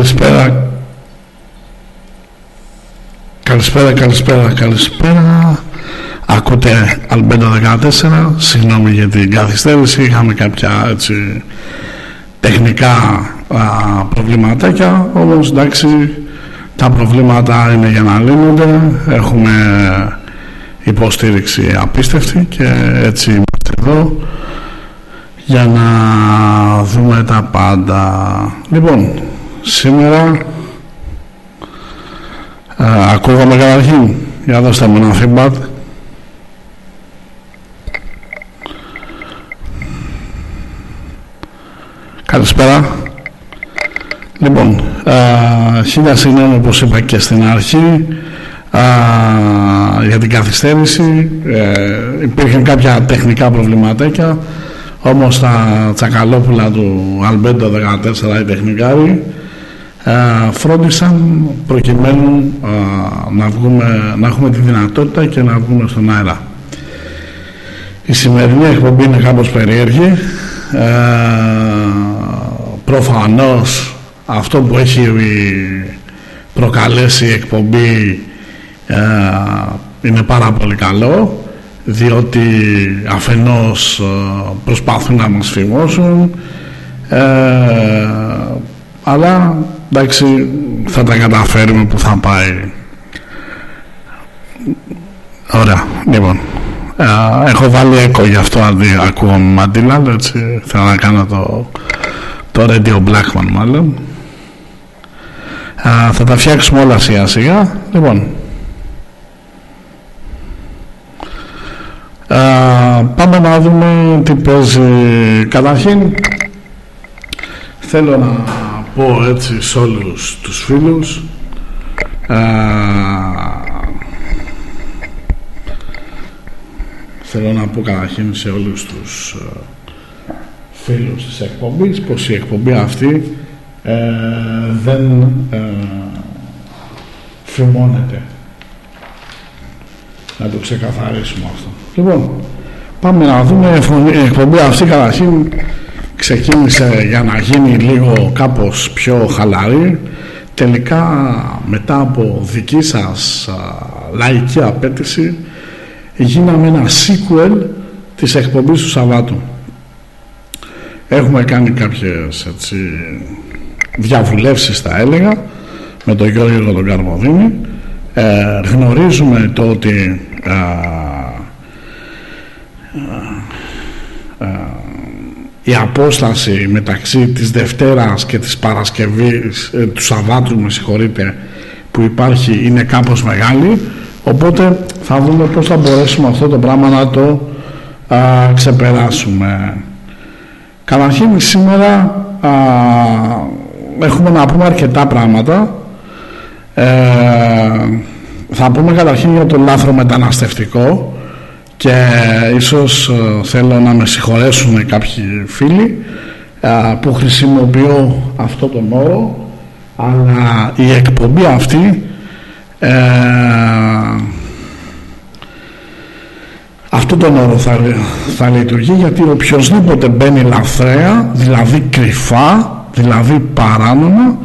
Καλησπέρα. Καλησπέρα, καλησπέρα, καλησπέρα. Ακούτε Αλμπέντο 14. Συγγνώμη για την καθυστέρηση. Είχαμε κάποια έτσι, τεχνικά α, προβληματάκια. Όμως εντάξει, τα προβλήματα είναι για να λύνονται. Έχουμε υποστήριξη απίστευτη και έτσι είμαστε εδώ για να δούμε τα πάντα. Λοιπόν, σήμερα α, ακούγαμε καταρχήν. Για δώστε μου ένα feedback. Καλησπέρα. Λοιπόν, χίλια συγγνώμη όπως είπα και στην αρχή α, για την καθυστέρηση. Ε, υπήρχαν κάποια τεχνικά προβληματάκια όμως τα τσακαλόπουλα του Αλμπέντο 14 οι τεχνικάροι ε, φρόντισαν προκειμένου ε, να, βγούμε, να έχουμε τη δυνατότητα και να βγούμε στον αέρα. Η σημερινή εκπομπή είναι κάπως περίεργη. Ε, προφανώς αυτό που έχει προκαλέσει η εκπομπή ε, είναι πάρα πολύ καλό διότι αφενός ε, προσπάθουν να μας φημώσουν ε, αλλά εντάξει θα τα καταφέρουμε που θα πάει. Ωραία λοιπόν. Ε, έχω βάλει έκο γι' αυτό αντί ακούω Μαντίλα έτσι θέλω να κάνω το το Radio Blackman μάλλον. Ε, θα τα φτιάξουμε όλα σιγά σιγά. Λοιπόν. Πάμε να δούμε τι παίζει. Καταρχήν θέλω να πω έτσι σε όλους τους φίλους θέλω να πω καταρχήν σε όλους τους φίλους της εκπομπής πως η εκπομπή αυτή ε, δεν ε, φημώνεται. Να το ξεκαθαρίσουμε αυτό. Λοιπόν πάμε να δούμε η εκπομπή αυτή καταρχήν ξεκίνησε για να γίνει λίγο κάπως πιο χαλαρή τελικά μετά από δική σας λαϊκή απέτηση γίναμε ένα sequel της εκπομπής του Σαββάτου. Έχουμε κάνει κάποιες έτσι, διαβουλεύσεις θα έλεγα με τον Γιώργο τον Καρμοδίνη. Ε, γνωρίζουμε το ότι η απόσταση μεταξύ της Δευτέρας και της Παρασκευής ε, του Σαββάτου με συγχωρείτε που υπάρχει είναι κάπως μεγάλη. Οπότε θα δούμε πώς θα μπορέσουμε αυτό το πράγμα να το ξεπεράσουμε. Καταρχήν σήμερα έχουμε να πούμε αρκετά πράγματα. Ε, θα πούμε καταρχήν για το λάθρο μεταναστευτικό και ίσως ε, θέλω να με συγχωρέσουν κάποιοι φίλοι ε, που χρησιμοποιώ αυτό τον όρο αλλά η εκπομπή αυτή ε, αυτό τον όρο θα, θα λειτουργεί γιατί οποιοδήποτε μπαίνει λαθρέα δηλαδή κρυφά δηλαδή παράνομα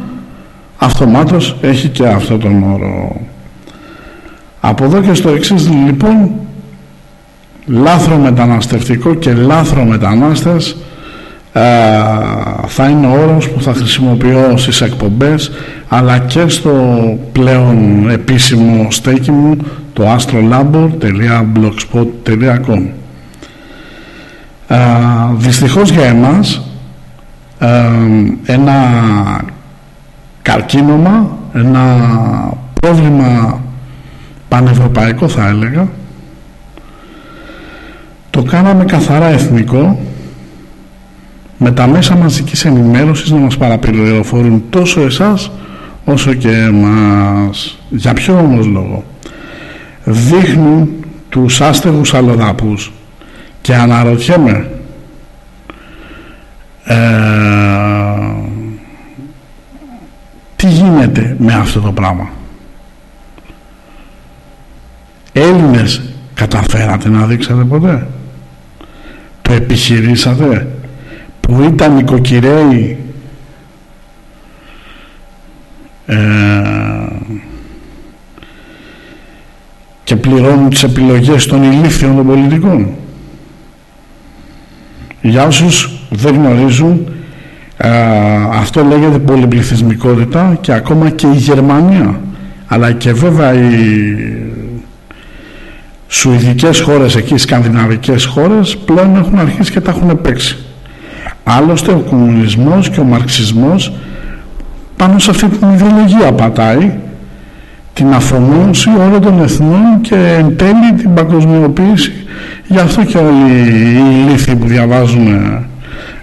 αυτομάτως έχει και αυτό τον όρο. Από εδώ και στο εξής λοιπόν λάθρο μεταναστευτικό και λάθρο μετανάστες ε, θα είναι ο όρος που θα χρησιμοποιώ στις εκπομπές αλλά και στο πλέον επίσημο στέκι μου το astrolabor.blogspot.com ε, Δυστυχώς για εμάς ε, ένα καρκίνωμα, ένα πρόβλημα πανευρωπαϊκό θα έλεγα το κάναμε καθαρά εθνικό με τα μέσα μαζικής ενημέρωσης να μας παραπληροφορούν τόσο εσάς όσο και εμάς. Για ποιο όμως λόγο; Δείχνουν τους άστεγους αλλοδαπούς και αναρωτιέμαι ε, τι γίνεται με αυτό το πράγμα; Έλληνες καταφέρατε να δείξατε ποτέ; Το επιχειρήσατε που ήταν νοικοκυρέοι ε, και πληρώνουν τις επιλογές των ηλίθιων των πολιτικών. Για όσους δεν γνωρίζουν αυτό λέγεται πολυπληθυσμικότητα και ακόμα και η Γερμανία αλλά και βέβαια οι σουηδικές χώρες εκεί, οι σκανδιναβικές χώρες πλέον έχουν αρχίσει και τα έχουν παίξει. Άλλωστε ο κομμουνισμός και ο μαρξισμός πάνω σε αυτή την ιδεολογία πατάει. Την αφομόωση όλων των εθνών και εν τέλει την παγκοσμιοποίηση. Γι' αυτό και όλοι οι λύθοι που διαβάζουν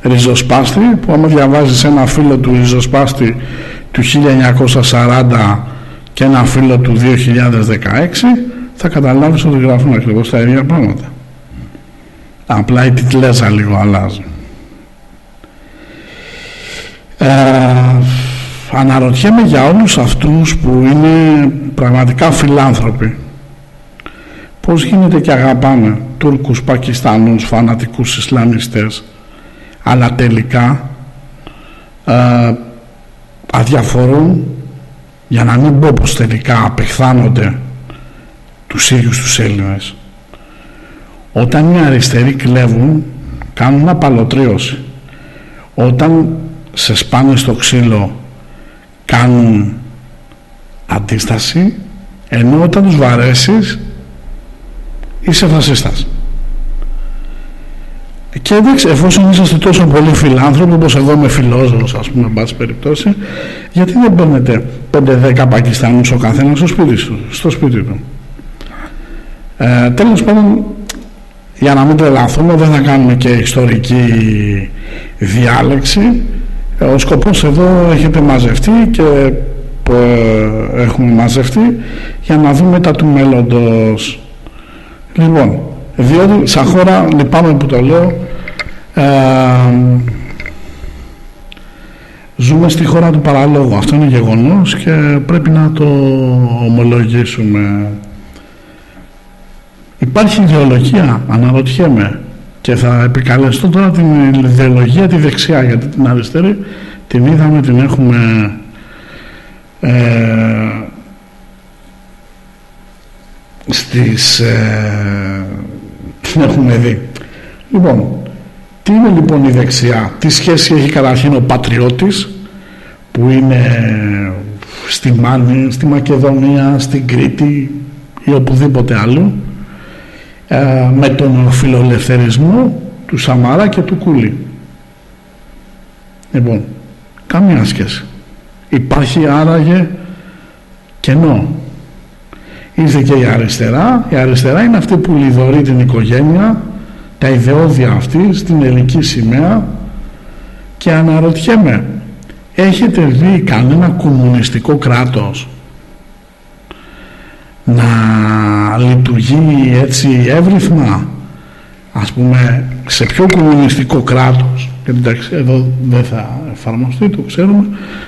ριζοσπάστη που άμα διαβάζεις ένα φίλο του ριζοσπάστη του 1940 και ένα φίλο του 2016 θα καταλάβεις ότι γράφουν ακριβώς τα ίδια πράγματα. Απλά η τιτλέζα λίγο αλλάζει ε, αναρωτιέμαι για όλους αυτούς που είναι πραγματικά φιλάνθρωποι. Πως γίνεται και αγαπάμε Τούρκους, Πακιστάνους, φανατικούς Ισλαμιστές αλλά τελικά ε, αδιαφορούν για να μην πω πως τελικά απεχθάνονται τους ίδιους τους Έλληνες όταν οι αριστεροί κλέβουν κάνουν απαλωτρίωση όταν σε σπάνε στο ξύλο κάνουν αντίσταση ενώ όταν τους βαρέσεις είσαι φασίστας και εντάξει, εφόσον είσαστε τόσο πολύ φιλάνθρωποι, όπως εγώ είμαι φιλόζωος, ας πούμε, εν πάση περιπτώσει, γιατί δεν παίρνετε 5-10 Πακιστάνους ο καθένας στο σπίτι, τους, στο σπίτι του; Ε, τέλος πάντων, για να μην τρελαθούμε, δεν θα κάνουμε και ιστορική διάλεξη. Ε, ο σκοπός εδώ έχετε μαζευτεί και ε, έχουμε μαζευτεί για να δούμε τα του μέλλοντος. Λοιπόν, διότι σαν χώρα λυπάμαι που το λέω ε, ζούμε στη χώρα του παραλόγου αυτό είναι γεγονός και πρέπει να το ομολογήσουμε υπάρχει ιδεολογία αναρωτιέμαι. Και θα επικαλεστώ τώρα την ιδεολογία τη δεξιά γιατί την αριστερή την είδαμε την έχουμε ε, στις ε, την έχουμε δει. Λοιπόν τι είναι λοιπόν η δεξιά; Τι σχέση έχει καταρχήν ο πατριώτης που είναι στη Μάνη, στη Μακεδονία, στην Κρήτη ή οπουδήποτε άλλο; ε, με τον φιλολευθερισμό του Σαμαρά και του Κούλη λοιπόν καμία σχέση. Υπάρχει άραγε κενό. Ήρθε και η αριστερά. Η αριστερά είναι αυτή που λιδωρεί την οικογένεια τα ιδεώδια αυτή στην ελληνική σημαία. Και αναρωτιέμαι έχετε δει κανένα κομμουνιστικό κράτος να λειτουργεί έτσι εύρυθμα. Ας πούμε σε ποιο κομμουνιστικό κράτος και εντάξει εδώ δεν θα εφαρμοστεί το ξέρουμε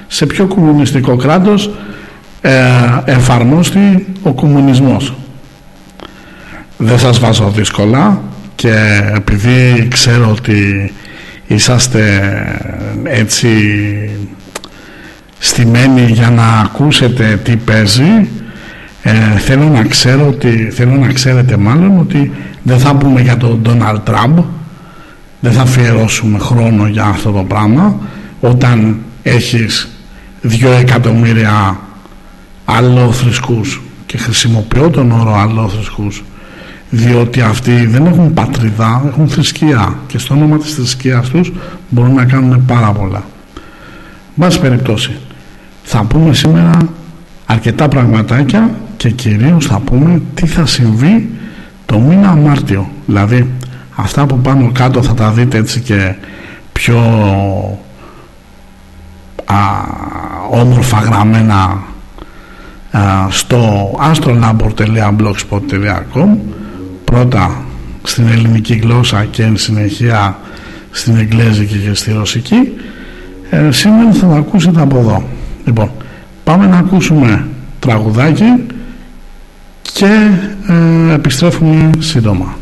σε ποιο κομμουνιστικό κράτος ε, εφαρμόστη ο κομμουνισμός. Δεν σας βάζω δύσκολα και επειδή ξέρω ότι είσαστε έτσι στημένοι για να ακούσετε τι παίζει ε, θέλω να ξέρω ότι θέλω να ξέρετε μάλλον ότι δεν θα πούμε για τον Donald Trump δεν θα αφιερώσουμε χρόνο για αυτό το πράγμα όταν έχεις δύο εκατομμύρια αλλόθρησκους και χρησιμοποιώ τον όρο αλλόθρησκους διότι αυτοί δεν έχουν πατριδά, έχουν θρησκεία και στο όνομα της θρησκείας τους μπορούν να κάνουν πάρα πολλά. Μπας περιπτώσει, θα πούμε σήμερα αρκετά πραγματάκια και κυρίως θα πούμε τι θα συμβεί το μήνα Μάρτιο. Δηλαδή αυτά που πάνω κάτω θα τα δείτε έτσι και πιο α, όμορφα γραμμένα α, στο astrolabor.blogspot.com πρώτα στην ελληνική γλώσσα και εν συνεχεία στην εγγλέζικη και στη ρωσική. Ε, σήμερα θα τα ακούσετε από εδώ. Λοιπόν πάμε να ακούσουμε τραγουδάκι και ε, επιστρέφουμε σύντομα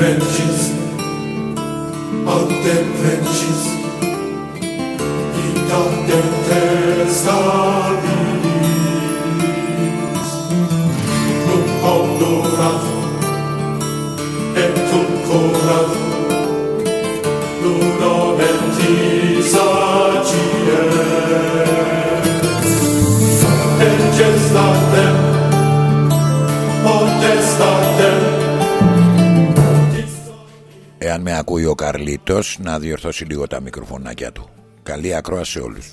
trenches να διορθώσει λίγο τα μικροφωνάκια του. Καλή ακρόαση σε όλους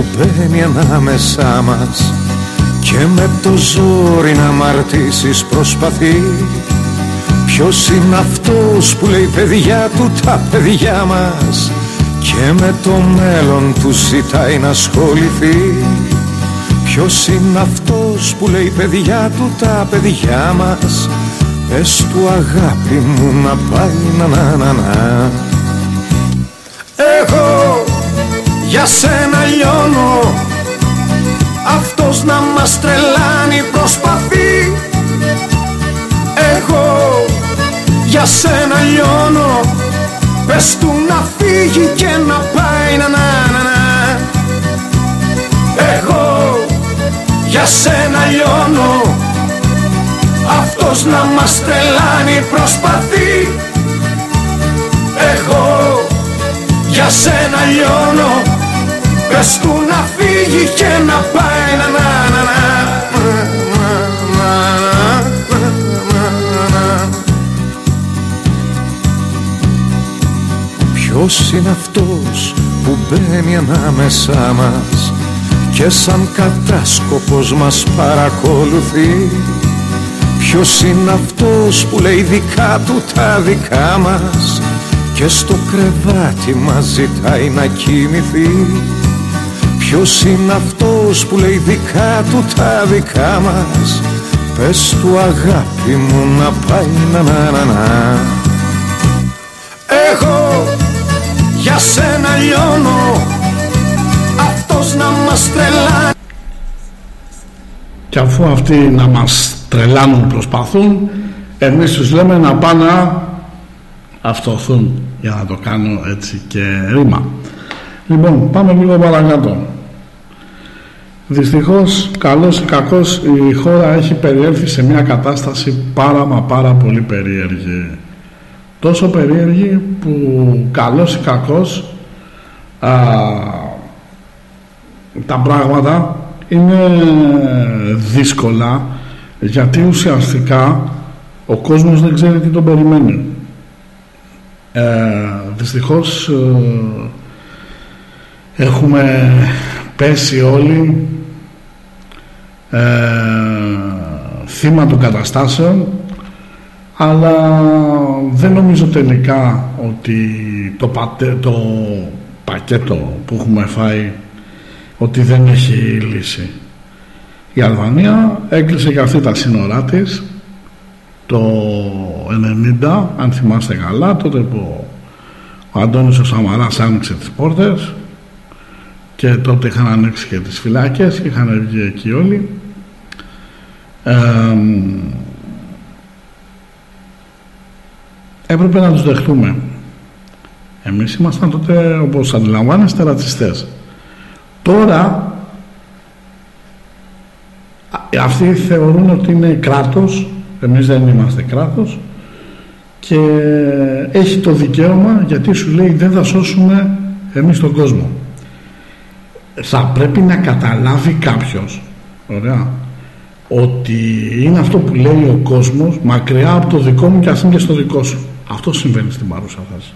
που μπαίνει ανάμεσά μας και με το ζόρι να μαρτήσεις προσπαθεί. Ποιος είναι αυτός που λέει παιδιά του τα παιδιά μας και με το μέλλον του ζητάει να ασχοληθεί. Ποιος είναι αυτός που λέει παιδιά του τα παιδιά μας Πες του αγάπη μου να πάει να να να να για σένα λιώνω. Αυτός να μας τρελάνει. Προσπαθεί. Εγώ για σένα λιώνω. Πες του να φύγει και να πάει. Να να να να. Εγώ για σένα λιώνω. Αυτός να μας τρελάνει. Προσπαθεί. Εγώ για σένα λιώνω Πες του να φύγει και να πάει. Να να να να Ποιος είναι αυτός που μπαίνει ανάμεσά μας και σαν κατάσκοπος μας παρακολουθεί; Ποιος είναι αυτός που λέει δικά του τα δικά μας και στο κρεβάτι μας ζητάει να κοιμηθεί Ποιος είναι αυτός που λέει δικά του τα δικά μας; Πες του αγάπη μου να πάει να να να να Εγώ για σένα λιώνω Αυτός να μας τρελάνει Και αφού αυτοί να μας τρελάνουν προσπαθούν Εμείς τους λέμε να πάνε να αυτοθούν για να το κάνω έτσι και ρήμα. Λοιπόν πάμε λίγο παρακάτω δυστυχώς καλός ή κακός η χώρα έχει περιέλθει σε μια κατάσταση πάρα μα πάρα πολύ περίεργη. Τόσο περίεργη που καλός ή κακός α, τα πράγματα είναι δύσκολα γιατί ουσιαστικά ο κόσμος δεν ξέρει τι τον περιμένει. Ε, δυστυχώς ε, έχουμε πέσει όλοι ε, θύμα των καταστάσεων αλλά δεν νομίζω τελικά ότι το, πατέ, το πακέτο που έχουμε φάει ότι δεν έχει λύση. Η Αλβανία έκλεισε και αυτή τα σύνορά της το 90 αν θυμάστε καλά τότε που ο Αντώνης ο Σαμαράς άνοιξε τις πόρτες και τότε είχαν ανοίξει και τις φυλάκες και είχαν βγει εκεί όλοι ε, έπρεπε να τους δεχτούμε. Εμείς ήμασταν τότε όπως αντιλαμβάνεστε ρατσιστές. Τώρα αυτοί θεωρούν ότι είναι κράτος εμείς δεν είμαστε κράτος και έχει το δικαίωμα γιατί σου λέει δεν θα σώσουμε εμείς τον κόσμο θα πρέπει να καταλάβει κάποιος. Ωραία ότι είναι αυτό που λέει ο κόσμος μακριά από το δικό μου και ας είναι και στο δικό σου αυτό συμβαίνει στην παρούσα φάση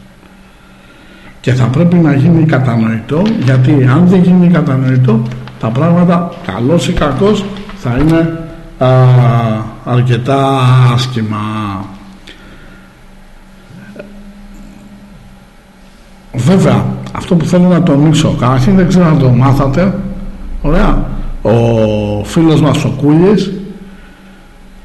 και θα πρέπει να γίνει κατανοητό γιατί αν δεν γίνει κατανοητό τα πράγματα καλός ή κακός θα είναι α, αρκετά άσχημα. Βέβαια, αυτό που θέλω να τονίσω, καταρχήν δεν ξέρω αν το μάθατε, ωραία, ο φίλος μας ο Κούλης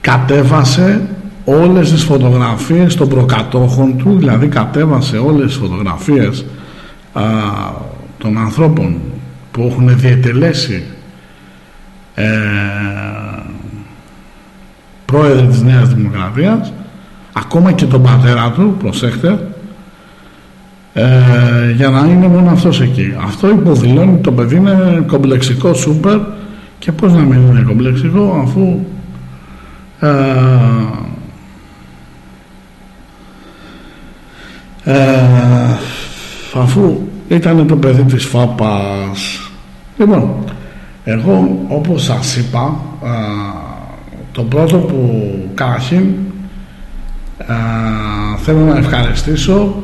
κατέβασε όλες τις φωτογραφίες των προκατόχων του, δηλαδή κατέβασε όλες τις φωτογραφίες α, των ανθρώπων που έχουν διετελέσει ε, πρόεδρε της Νέας Δημοκρατίας ακόμα και τον πατέρα του, προσέχτε ε, για να είναι μόνο αυτός εκεί. Αυτό υποδηλώνει το παιδί είναι κομπλεξικό σούπερ και πως να μην είναι κομπλεξικό αφού ε, ε, αφού ήταν το παιδί της ΦΑΠΑς λοιπόν εγώ όπως σας είπα το πρώτο που κάχει θέλω να ευχαριστήσω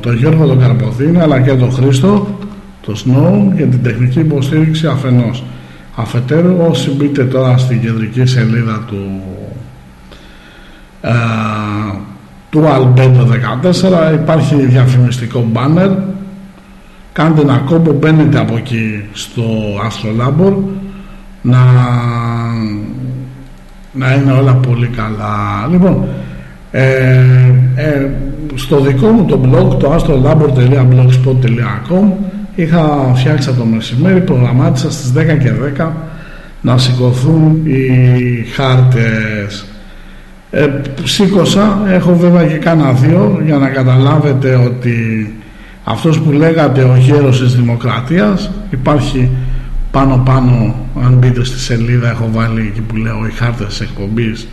τον Γιώργο τον Καρποθίνη αλλά και τον Χρήστο το Snow για την τεχνική υποστήριξη αφενός αφετέρου όσοι μπείτε τώρα στην κεντρική σελίδα του α, του Albedo 14 υπάρχει διαφημιστικό banner κάντε ένα κόμπο μπαίνετε από εκεί στο Astrolabor να να είναι όλα πολύ καλά. Λοιπόν, ε, ε, στο δικό μου το blog, το astrolabor.blogspot.com είχα φτιάξει το μεσημέρι, προγραμμάτισα στις 10 και 10 να σηκωθούν οι χάρτες. Ε, σήκωσα, έχω βέβαια και κάνα δύο για να καταλάβετε ότι αυτός που λέγατε ο γέρος της δημοκρατίας υπάρχει πάνω πάνω αν μπείτε στη σελίδα έχω βάλει εκεί που λέω οι χάρτες της εκπομπής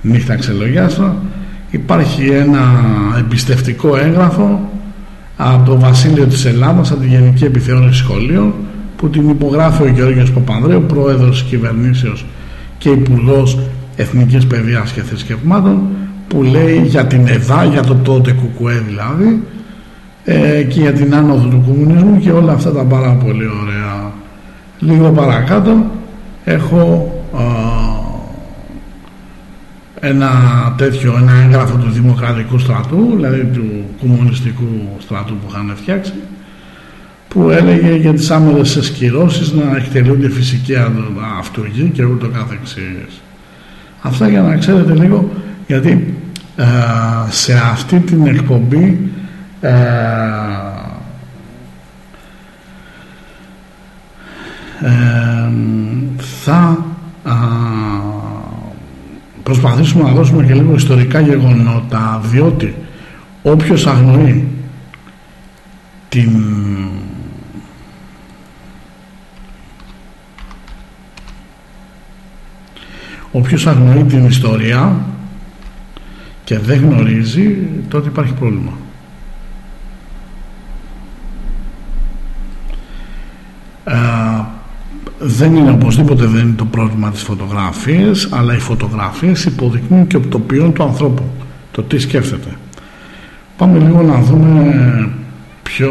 νύχτα ξελογιάστρα υπάρχει ένα εμπιστευτικό έγγραφο από το Βασίλειο της Ελλάδας από τη Γενική Επιθεώρηση Σχολείων που την υπογράφει ο Γεώργιος Παπανδρέου πρόεδρος της κυβερνήσεως και υπουργός Εθνικής Παιδείας και Θρησκευμάτων που λέει για την ΕΔΑ, για το τότε κουκουέ δηλαδή ε, και για την άνοδο του κομμουνισμού και όλα αυτά τα πάρα πολύ ωραία. Λίγο παρακάτω έχω ένα τέτοιο, ένα έγγραφο του Δημοκρατικού στρατού, δηλαδή του κομμουνιστικού στρατού που είχαν φτιάξει, που έλεγε για τις άμερες εσκυρώσεις να εκτελούνται φυσική αυτοργή και ούτω καθεξής. Αυτά για να ξέρετε λίγο, γιατί ε, σε αυτή την εκπομπή ε, ε, θα προσπαθήσουμε να δώσουμε και λίγο ιστορικά γεγονότα διότι όποιος αγνοεί την όποιος αγνοεί την ιστορία και δεν γνωρίζει τότε υπάρχει πρόβλημα δεν είναι οπωσδήποτε δεν είναι το πρόβλημα της φωτογραφίας αλλά οι φωτογραφίες υποδεικνύουν και το ποιόν του ανθρώπου το τι σκέφτεται πάμε λίγο να δούμε πιο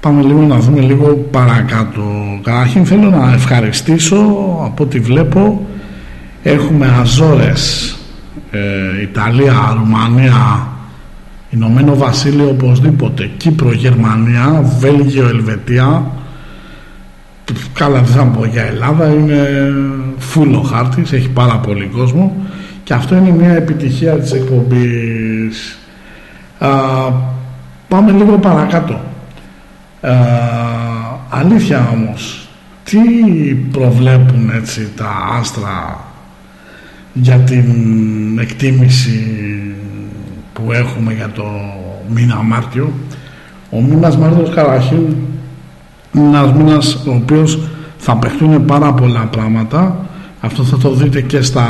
Πάμε λίγο να δούμε λίγο παρακάτω. Καταρχήν θέλω να ευχαριστήσω από ό,τι βλέπω έχουμε Αζόρες ε, Ιταλία, Ρουμανία, Ηνωμένο Βασίλειο οπωσδήποτε, Κύπρο, Γερμανία, Βέλγιο, Ελβετία. Καλά δεν θα πω για Ελλάδα είναι φούλο χάρτης, έχει πάρα πολύ κόσμο. Και αυτό είναι μια επιτυχία της εκπομπής. Α, πάμε λίγο παρακάτω. Α, αλήθεια όμως τι προβλέπουν έτσι τα άστρα για την εκτίμηση που έχουμε για το μήνα Μάρτιο ο μήνας Μάρτιος καταρχήν είναι ένας μήνας ο οποίος θα παιχτούν πάρα πολλά πράγματα. Αυτό θα το δείτε και στα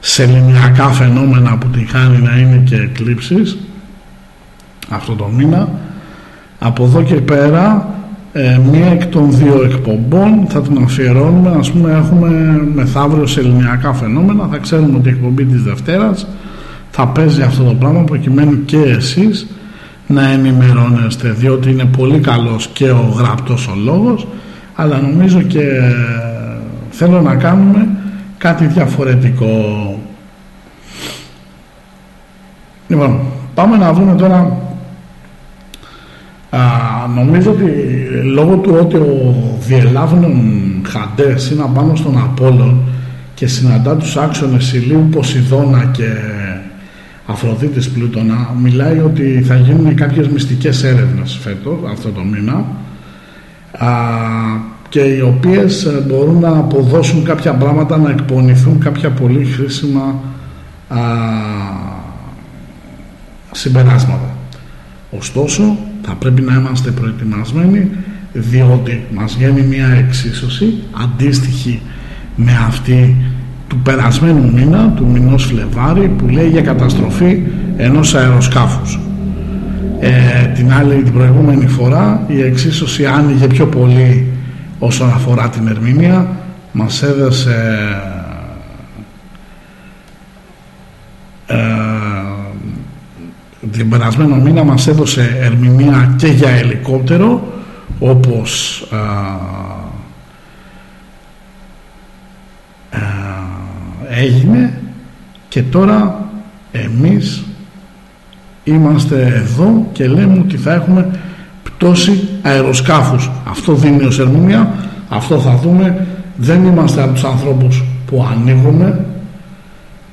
σεληνιακά φαινόμενα που την χάνει να είναι και εκλήψεις αυτό το μήνα. Από εδώ και πέρα ε, μία εκ των δύο εκπομπών θα την αφιερώνουμε. Ας πούμε έχουμε μεθαύριο σε ελληνιακά φαινόμενα. Θα ξέρουμε ότι η εκπομπή της Δευτέρας θα παίζει αυτό το πράγμα προκειμένου και εσείς να ενημερώνεστε διότι είναι πολύ καλός και ο γραπτός ο λόγος. Αλλά νομίζω και θέλω να κάνουμε κάτι διαφορετικό. Λοιπόν πάμε να δούμε τώρα. Α, νομίζω ότι λόγω του ότι ο διελάβνων Χαντές είναι απάνω στον Απόλλων και συναντά τους άξονες ηλίου Ποσειδώνα και Αφροδίτης Πλούτονα μιλάει ότι θα γίνουν κάποιες μυστικές έρευνες φέτος, αυτό το μήνα α, και οι οποίες μπορούν να αποδώσουν κάποια πράγματα να εκπονηθούν κάποια πολύ χρήσιμα α, συμπεράσματα. Ωστόσο, θα πρέπει να είμαστε προετοιμασμένοι διότι μας βγαίνει μια εξίσωση αντίστοιχη με αυτή του περασμένου μήνα, του μηνός Φλεβάρη που λέει για καταστροφή ενός αεροσκάφους. Ε, την άλλη την προηγούμενη φορά η εξίσωση άνοιγε πιο πολύ όσον αφορά την ερμηνεία μας έδωσε ε, την περασμένο μήνα μας έδωσε ερμηνεία και για ελικόπτερο όπως α, έγινε και τώρα εμείς είμαστε εδώ και λέμε ότι θα έχουμε πτώση αεροσκάφους αυτό δίνει ως ερμηνεία αυτό θα δούμε δεν είμαστε από τους ανθρώπους που ανοίγουμε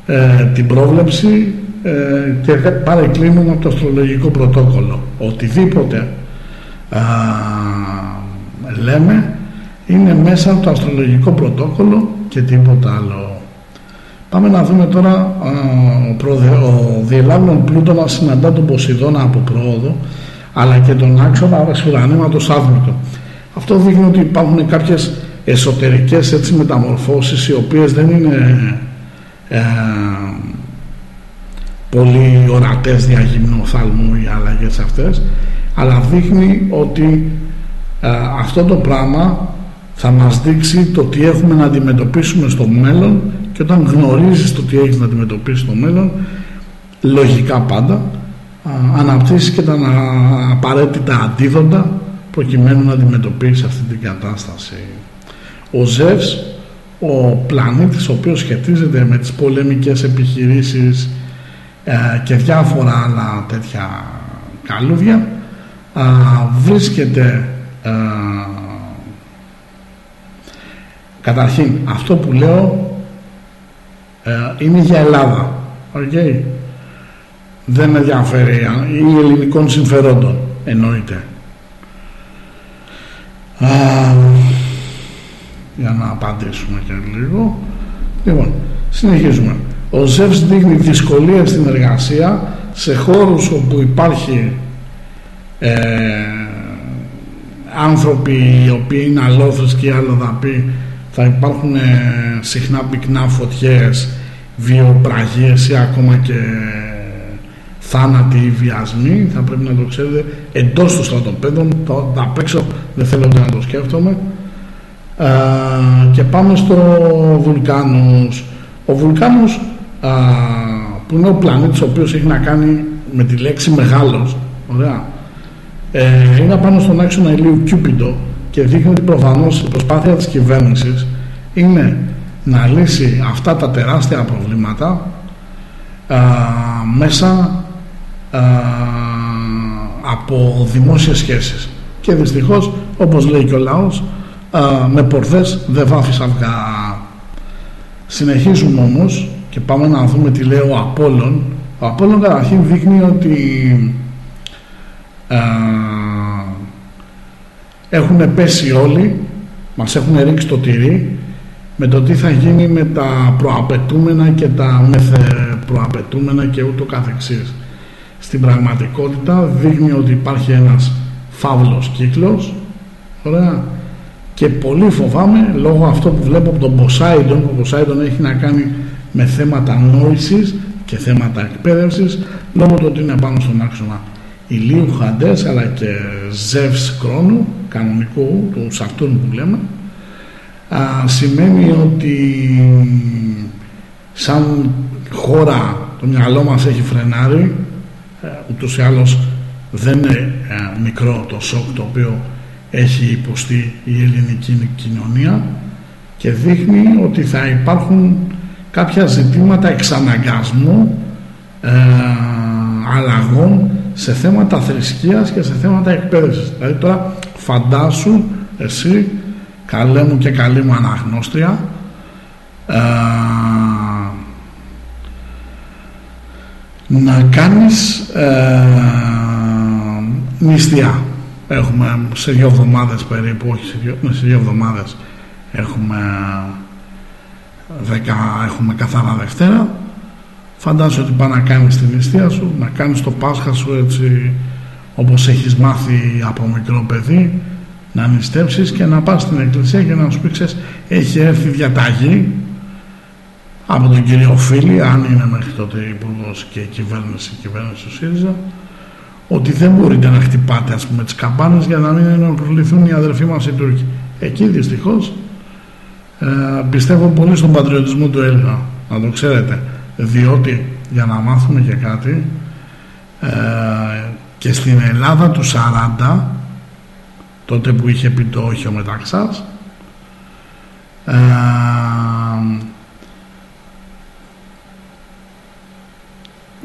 ε, την πρόβλεψη ε, και παρεκκλίνουμε από το αστρολογικό πρωτόκολλο. Οτιδήποτε α, λέμε είναι μέσα από το αστρολογικό πρωτόκολλο και τίποτα άλλο. Πάμε να δούμε τώρα α, ο, προδε, ο διελάβνων Πλούτονα συναντά τον Ποσειδώνα από πρόοδο αλλά και τον άξονα ουρανήματος άδμητο. Αυτό δείχνει ότι υπάρχουν κάποιες εσωτερικές έτσι μεταμορφώσεις οι οποίες δεν είναι ε, πολύ ορατές διαγυμνοθάλμου οι αλλαγές αυτές αλλά δείχνει ότι α, αυτό το πράγμα θα μας δείξει το τι έχουμε να αντιμετωπίσουμε στο μέλλον και και όταν γνωρίζεις το τι έχεις να αντιμετωπίσεις στο μέλλον λογικά πάντα αναπτύσσεις και τα απαραίτητα αντίδοντα προκειμένου να αντιμετωπίσεις αυτή την κατάσταση. Ο Ζεύς, ο πλανήτης ο οποίος σχετίζεται με τις πολεμικές επιχειρήσεις ε, και διάφορα άλλα τέτοια καλούδια βρίσκεται καταρχήν αυτό που λέω ε, είναι για Ελλάδα. Okay. δεν ενδιαφέρει ή ελληνικών συμφερόντων εννοείται. Για να απαντήσουμε και λίγο. Λοιπόν συνεχίζουμε. Ο Ζεύς δείχνει δυσκολία στην εργασία σε χώρους όπου υπάρχει ε, άνθρωποι οι οποίοι είναι αλόθρησκοι και αλλοδαποί θα υπάρχουν ε, συχνά πυκνά φωτιές βιοπραγίες ή ακόμα και θάνατοι ή βιασμοί θα πρέπει να το ξέρετε εντός των στρατοπέδων το, απ' έξω δεν θέλω να το σκέφτομαι. Ε, και πάμε στο Βουλκάνος. Ο Βουλκάνος που είναι ο πλανήτης ο οποίος έχει να κάνει με τη λέξη μεγάλος ωραία ε, είναι πάνω στον άξονα ηλίου Κιούπιντο και δείχνει ότι προφανώς η προσπάθεια της κυβέρνησης είναι να λύσει αυτά τα τεράστια προβλήματα μέσα από δημόσιες σχέσεις. Και δυστυχώς όπως λέει και ο λαός με πορδές δεν βάφεις αυγά. Συνεχίζουμε όμως και πάμε να δούμε τι λέει ο Απόλλων. Ο Απόλλων καταρχήν δείχνει ότι έχουν πέσει όλοι μας έχουν ρίξει το τυρί με το τι θα γίνει με τα προαπαιτούμενα και τα μεθε προαπαιτούμενα και ούτω καθεξής. Στην πραγματικότητα δείχνει ότι υπάρχει ένας φαύλος κύκλος ωραία και πολύ φοβάμαι λόγω αυτό που βλέπω από τον Ποσάιντον που ο Ποσάιντον έχει να κάνει με θέματα νόησης και θέματα εκπαίδευσης λόγω του ότι είναι πάνω στον άξονα ηλίου Χαντές αλλά και Ζεύς Κρόνου κανονικού του Σαρτούν που λέμε α, σημαίνει ότι σαν χώρα το μυαλό μας έχει φρενάρει ε, ούτως ή άλλως δεν είναι ε, μικρό το σοκ το οποίο έχει υποστεί η ελληνική κοινωνία και δείχνει ότι θα υπάρχουν κάποια ζητήματα εξαναγκασμού ε, αλλαγών σε θέματα θρησκείας και σε θέματα εκπαίδευσης. Δηλαδή τώρα φαντάσου εσύ καλέ μου και καλή μου αναγνώστρια ε, να κάνεις ε, νηστεία. Έχουμε σε δύο εβδομάδες περίπου, όχι σε δύο, ναι, σε δύο εβδομάδες έχουμε δέκα, έχουμε καθαρά Δευτέρα φαντάζομαι ότι πάει να κάνεις την νηστεία σου να κάνεις το Πάσχα σου έτσι όπως έχεις μάθει από μικρό παιδί να νηστέψεις και να πας στην εκκλησία και να σου πει ξέρεις, έχει έρθει διαταγή από τον κύριο Φίλη αν είναι μέχρι τότε υπουργός και κυβέρνηση, κυβέρνηση του ΣΥΡΙΖΑ ότι δεν μπορείτε να χτυπάτε ας πούμε τις καμπάνες για να μην ενοχληθούν οι αδερφοί μας οι Τούρκοι εκεί δυστυχώς ε, πιστεύω πολύ στον πατριωτισμό του Έλληνα να το ξέρετε διότι για να μάθουμε και κάτι ε, και στην Ελλάδα του 40 τότε που είχε πει το όχι ο Μεταξάς ε,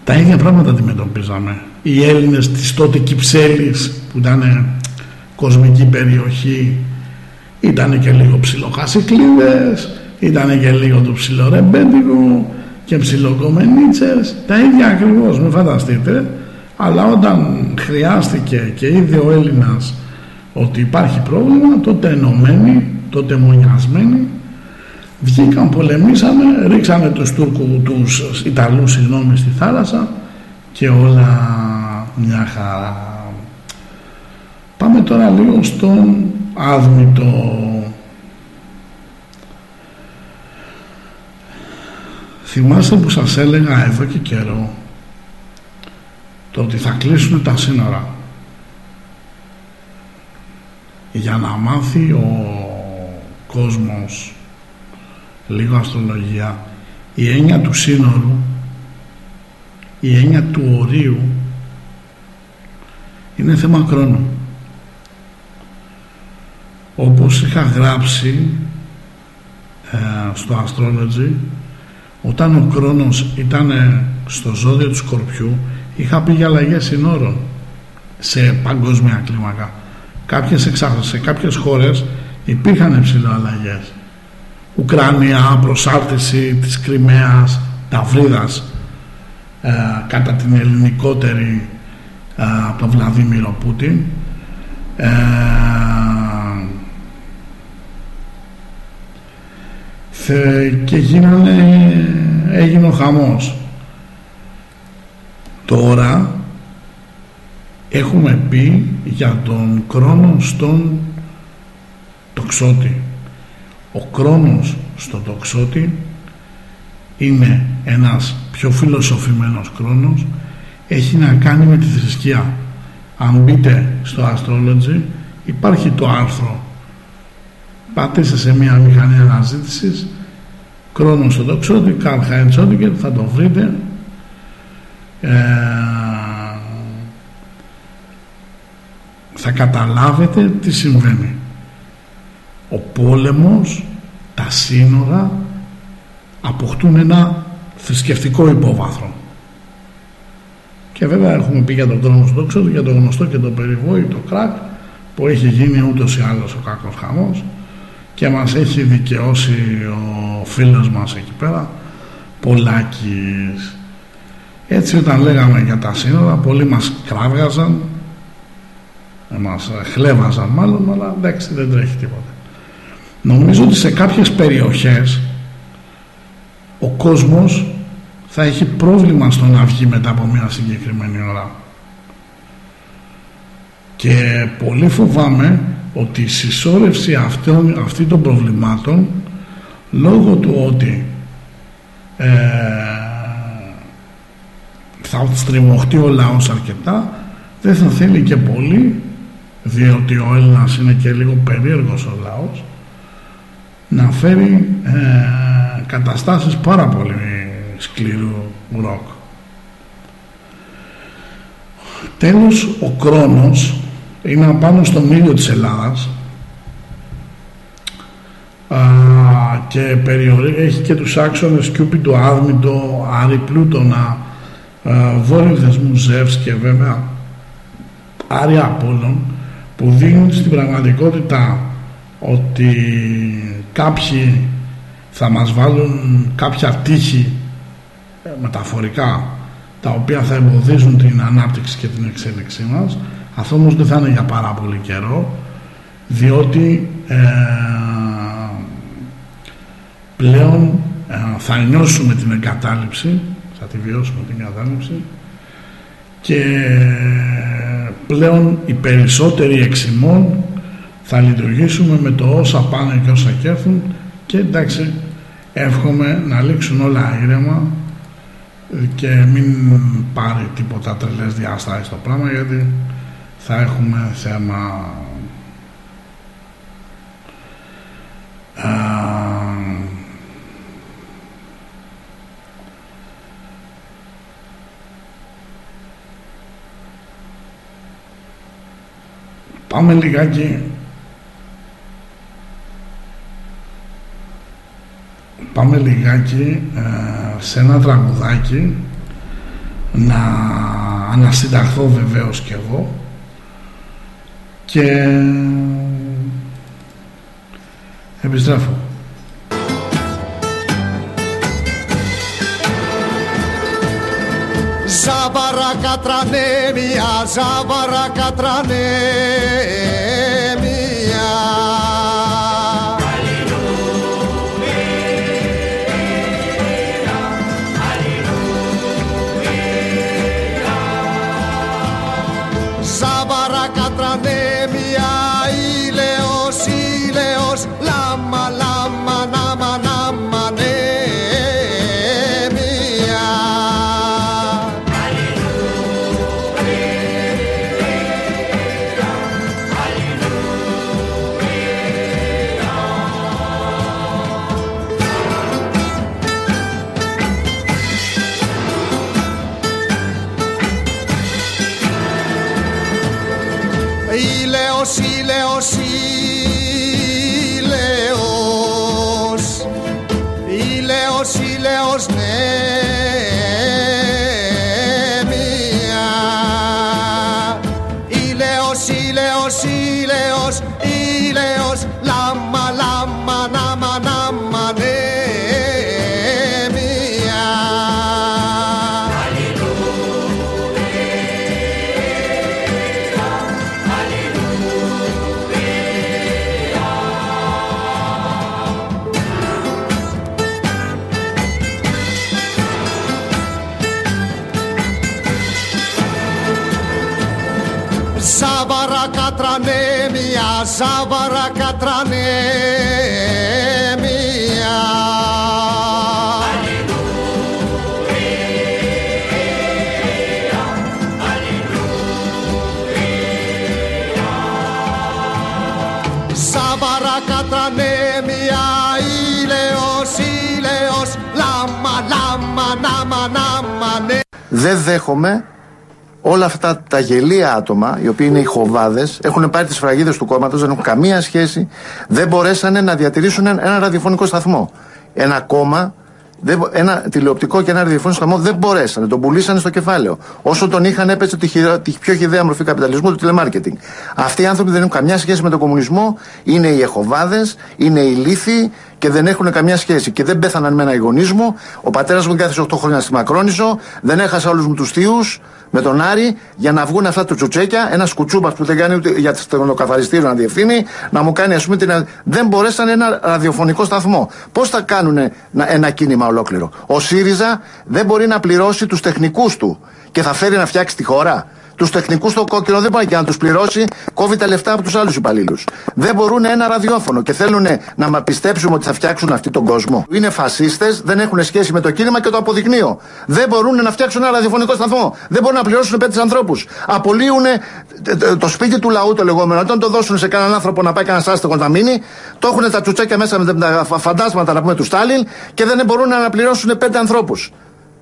τα ίδια πράγματα αντιμετωπίζαμε. Οι Έλληνες της τότε Κυψέλης που ήταν κοσμική περιοχή ήταν και λίγο ψιλοχασικλίδες ήταν και λίγο του ψιλορεμπέντικου και ψιλοκομμενίτσες τα ίδια ακριβώς μην φανταστείτε. Αλλά όταν χρειάστηκε και είδε ο Έλληνας ότι υπάρχει πρόβλημα τότε ενωμένοι τότε μονιασμένοι βγήκαν, πολεμήσαμε ρίξανε τους Τούρκους τους Ιταλούς συγγνώμη στη θάλασσα και όλα μια χαρά. Πάμε τώρα λίγο στον άδμητο θυμάστε που σας έλεγα εδώ και καιρό το ότι θα κλείσουν τα σύνορα. Για να μάθει ο κόσμος λίγο αστρολογία η έννοια του σύνορου η έννοια του ορίου είναι θέμα χρόνου. Όπως είχα γράψει ε, στο Astrology όταν ο χρόνος ήταν στο ζώδιο του Σκορπιού είχα πει για αλλαγές συνόρων σε παγκόσμια κλίμακα. Κάποιες εξάρτησες σε κάποιες χώρες υπήρχαν υψηλό αλλαγές. Ουκρανία, προσάρτηση της Κρυμαίας, Ταυρίδας ε, κατά την ελληνικότερη ε, από τον Βλαδίμηρο Πούτιν. Ε, και γίνανε, έγινε ο χαμός. Τώρα έχουμε πει για τον χρόνο στον τοξότη. Ο χρόνος στο τοξότη είναι ένας πιο φιλοσοφημένος χρόνος έχει να κάνει με τη θρησκεία. Αν μπείτε στο Astrology υπάρχει το άρθρο πατήστε σε μια μηχανή αναζήτησης χρόνο στο τοξότη Καρλ και θα το βρείτε. Ε, θα καταλάβετε τι συμβαίνει. Ο πόλεμος τα σύνορα αποκτούν ένα θρησκευτικό υπόβαθρο. Και βέβαια έχουμε πει για τον τρόμο στο τόξο για το γνωστό και το περιβόητο κράκ που έχει γίνει ούτως ή άλλως ο κακός χαμός και μας έχει δικαιώσει ο φίλος μας εκεί πέρα Πολάκης έτσι όταν λέγαμε για τα σύνορα πολλοί μας κράβγαζαν μας χλέβαζαν μάλλον αλλά εντάξει δεν τρέχει τίποτα. Νομίζω ότι σε κάποιες περιοχές ο κόσμος θα έχει πρόβλημα στο να βγει μετά από μια συγκεκριμένη ώρα. Και πολύ φοβάμαι ότι η συσσόρευση αυτών, αυτή των προβλημάτων λόγω του ότι ε, θα στριμωχτεί ο λαός αρκετά δεν θα θέλει και πολύ διότι ο Έλληνας είναι και λίγο περίεργος ο λαός να φέρει ε, καταστάσεις πάρα πολύ σκληρού ροκ. Τέλος, ο Κρόνος είναι απάνω στο μήλιο της Ελλάδας. Α, και περιορί, έχει και τους άξονες Κιούπιτο, Άδμητο, Άρη, Πλούτονα, βόρειο θεσμού Ζεύς και βέβαια Άρη Απόλλων που δίνουν στην πραγματικότητα ότι κάποιοι θα μας βάλουν κάποια τύχη ε, μεταφορικά τα οποία θα εμποδίζουν την ανάπτυξη και την εξέλιξή μας αυτό όμως δεν θα είναι για πάρα πολύ καιρό διότι ε, πλέον ε, θα νιώσουμε την εγκατάλειψη θα τη βιώσουμε την εγκατάλειψη και πλέον οι περισσότεροι εξημών θα λειτουργήσουμε με το όσα πάνε και όσα κέρθουν και εντάξει εύχομαι να λήξουν όλα ήρεμα και μην πάρει τίποτα τρελές διάστασεις το πράγμα γιατί θα έχουμε θέμα. Πάμε λιγάκι. Πάμε λιγάκι ε, σε ένα τραγουδάκι. Να ανασυνταχθώ βεβαίως κι εγώ και επιστρέφω. Ζάβαρα κατρανέμια, ζάβαρα κατρανέμια Δεν δέχομαι όλα αυτά τα γελία άτομα, οι οποίοι είναι οι χοβάδες, έχουν πάρει τις φραγίδες του κόμματος, δεν έχουν καμία σχέση, δεν μπορέσανε να διατηρήσουν ένα ένα ραδιοφωνικό σταθμό. Ένα κόμμα, δεν, μπο- ένα τηλεοπτικό και ένα ραδιοφωνικό σταθμό δεν μπορέσανε, τον πουλήσανε στο κεφάλαιο. Όσο τον είχαν, έπεσε τη, χειρα- τη πιο χιδαία μορφή καπιταλισμού του τηλεμάρκετινγκ. Αυτοί οι άνθρωποι δεν έχουν καμιά σχέση με τον κομμουνισμό, είναι οι εχοβάδες, είναι οι λύθοι και δεν έχουν καμιά σχέση. Και δεν πέθαναν με ένα γονίσμο. Ο πατέρας μου κάθε 8 χρόνια στη Μακρόνισο, δεν έχασα όλους μου τους θείους με τον Άρη για να βγουν αυτά του τσουτσέκια. Ένας κουτσούπα που δεν κάνει ούτε για το καθαριστήριο να διευθύνει, να μου κάνει ας πούμε την. Δεν μπορέσαν ένα ραδιοφωνικό σταθμό. Πώς θα κάνουν ένα κίνημα ολόκληρο; Ο ΣΥΡΙΖΑ δεν μπορεί να πληρώσει τους τεχνικούς του και θα φέρει να φτιάξει τη χώρα; Τους τεχνικούς στο κόκκινο δεν πάει και να τους πληρώσει, κόβει τα λεφτά από τους άλλους υπαλλήλους. Δεν μπορούν ένα ραδιόφωνο και θέλουν να μα πιστέψουμε ότι θα φτιάξουν αυτοί τον κόσμο. Είναι φασίστες, δεν έχουν σχέση με το κίνημα και το αποδεικνύω. Δεν μπορούν να φτιάξουν ένα ραδιοφωνικό σταθμό. Δεν μπορούν να πληρώσουν πέντε ανθρώπους. Απολύουν το σπίτι του λαού το λεγόμενο. Όταν το δώσουν σε κανέναν άνθρωπο να πάει κανένας άστεγος να μείνει, το έχουν τα τσουτσέκια μέσα με τα φαντάσματα να πούμε του Στάλιν και δεν μπορούν να πληρώσουν πέντε ανθρώπους.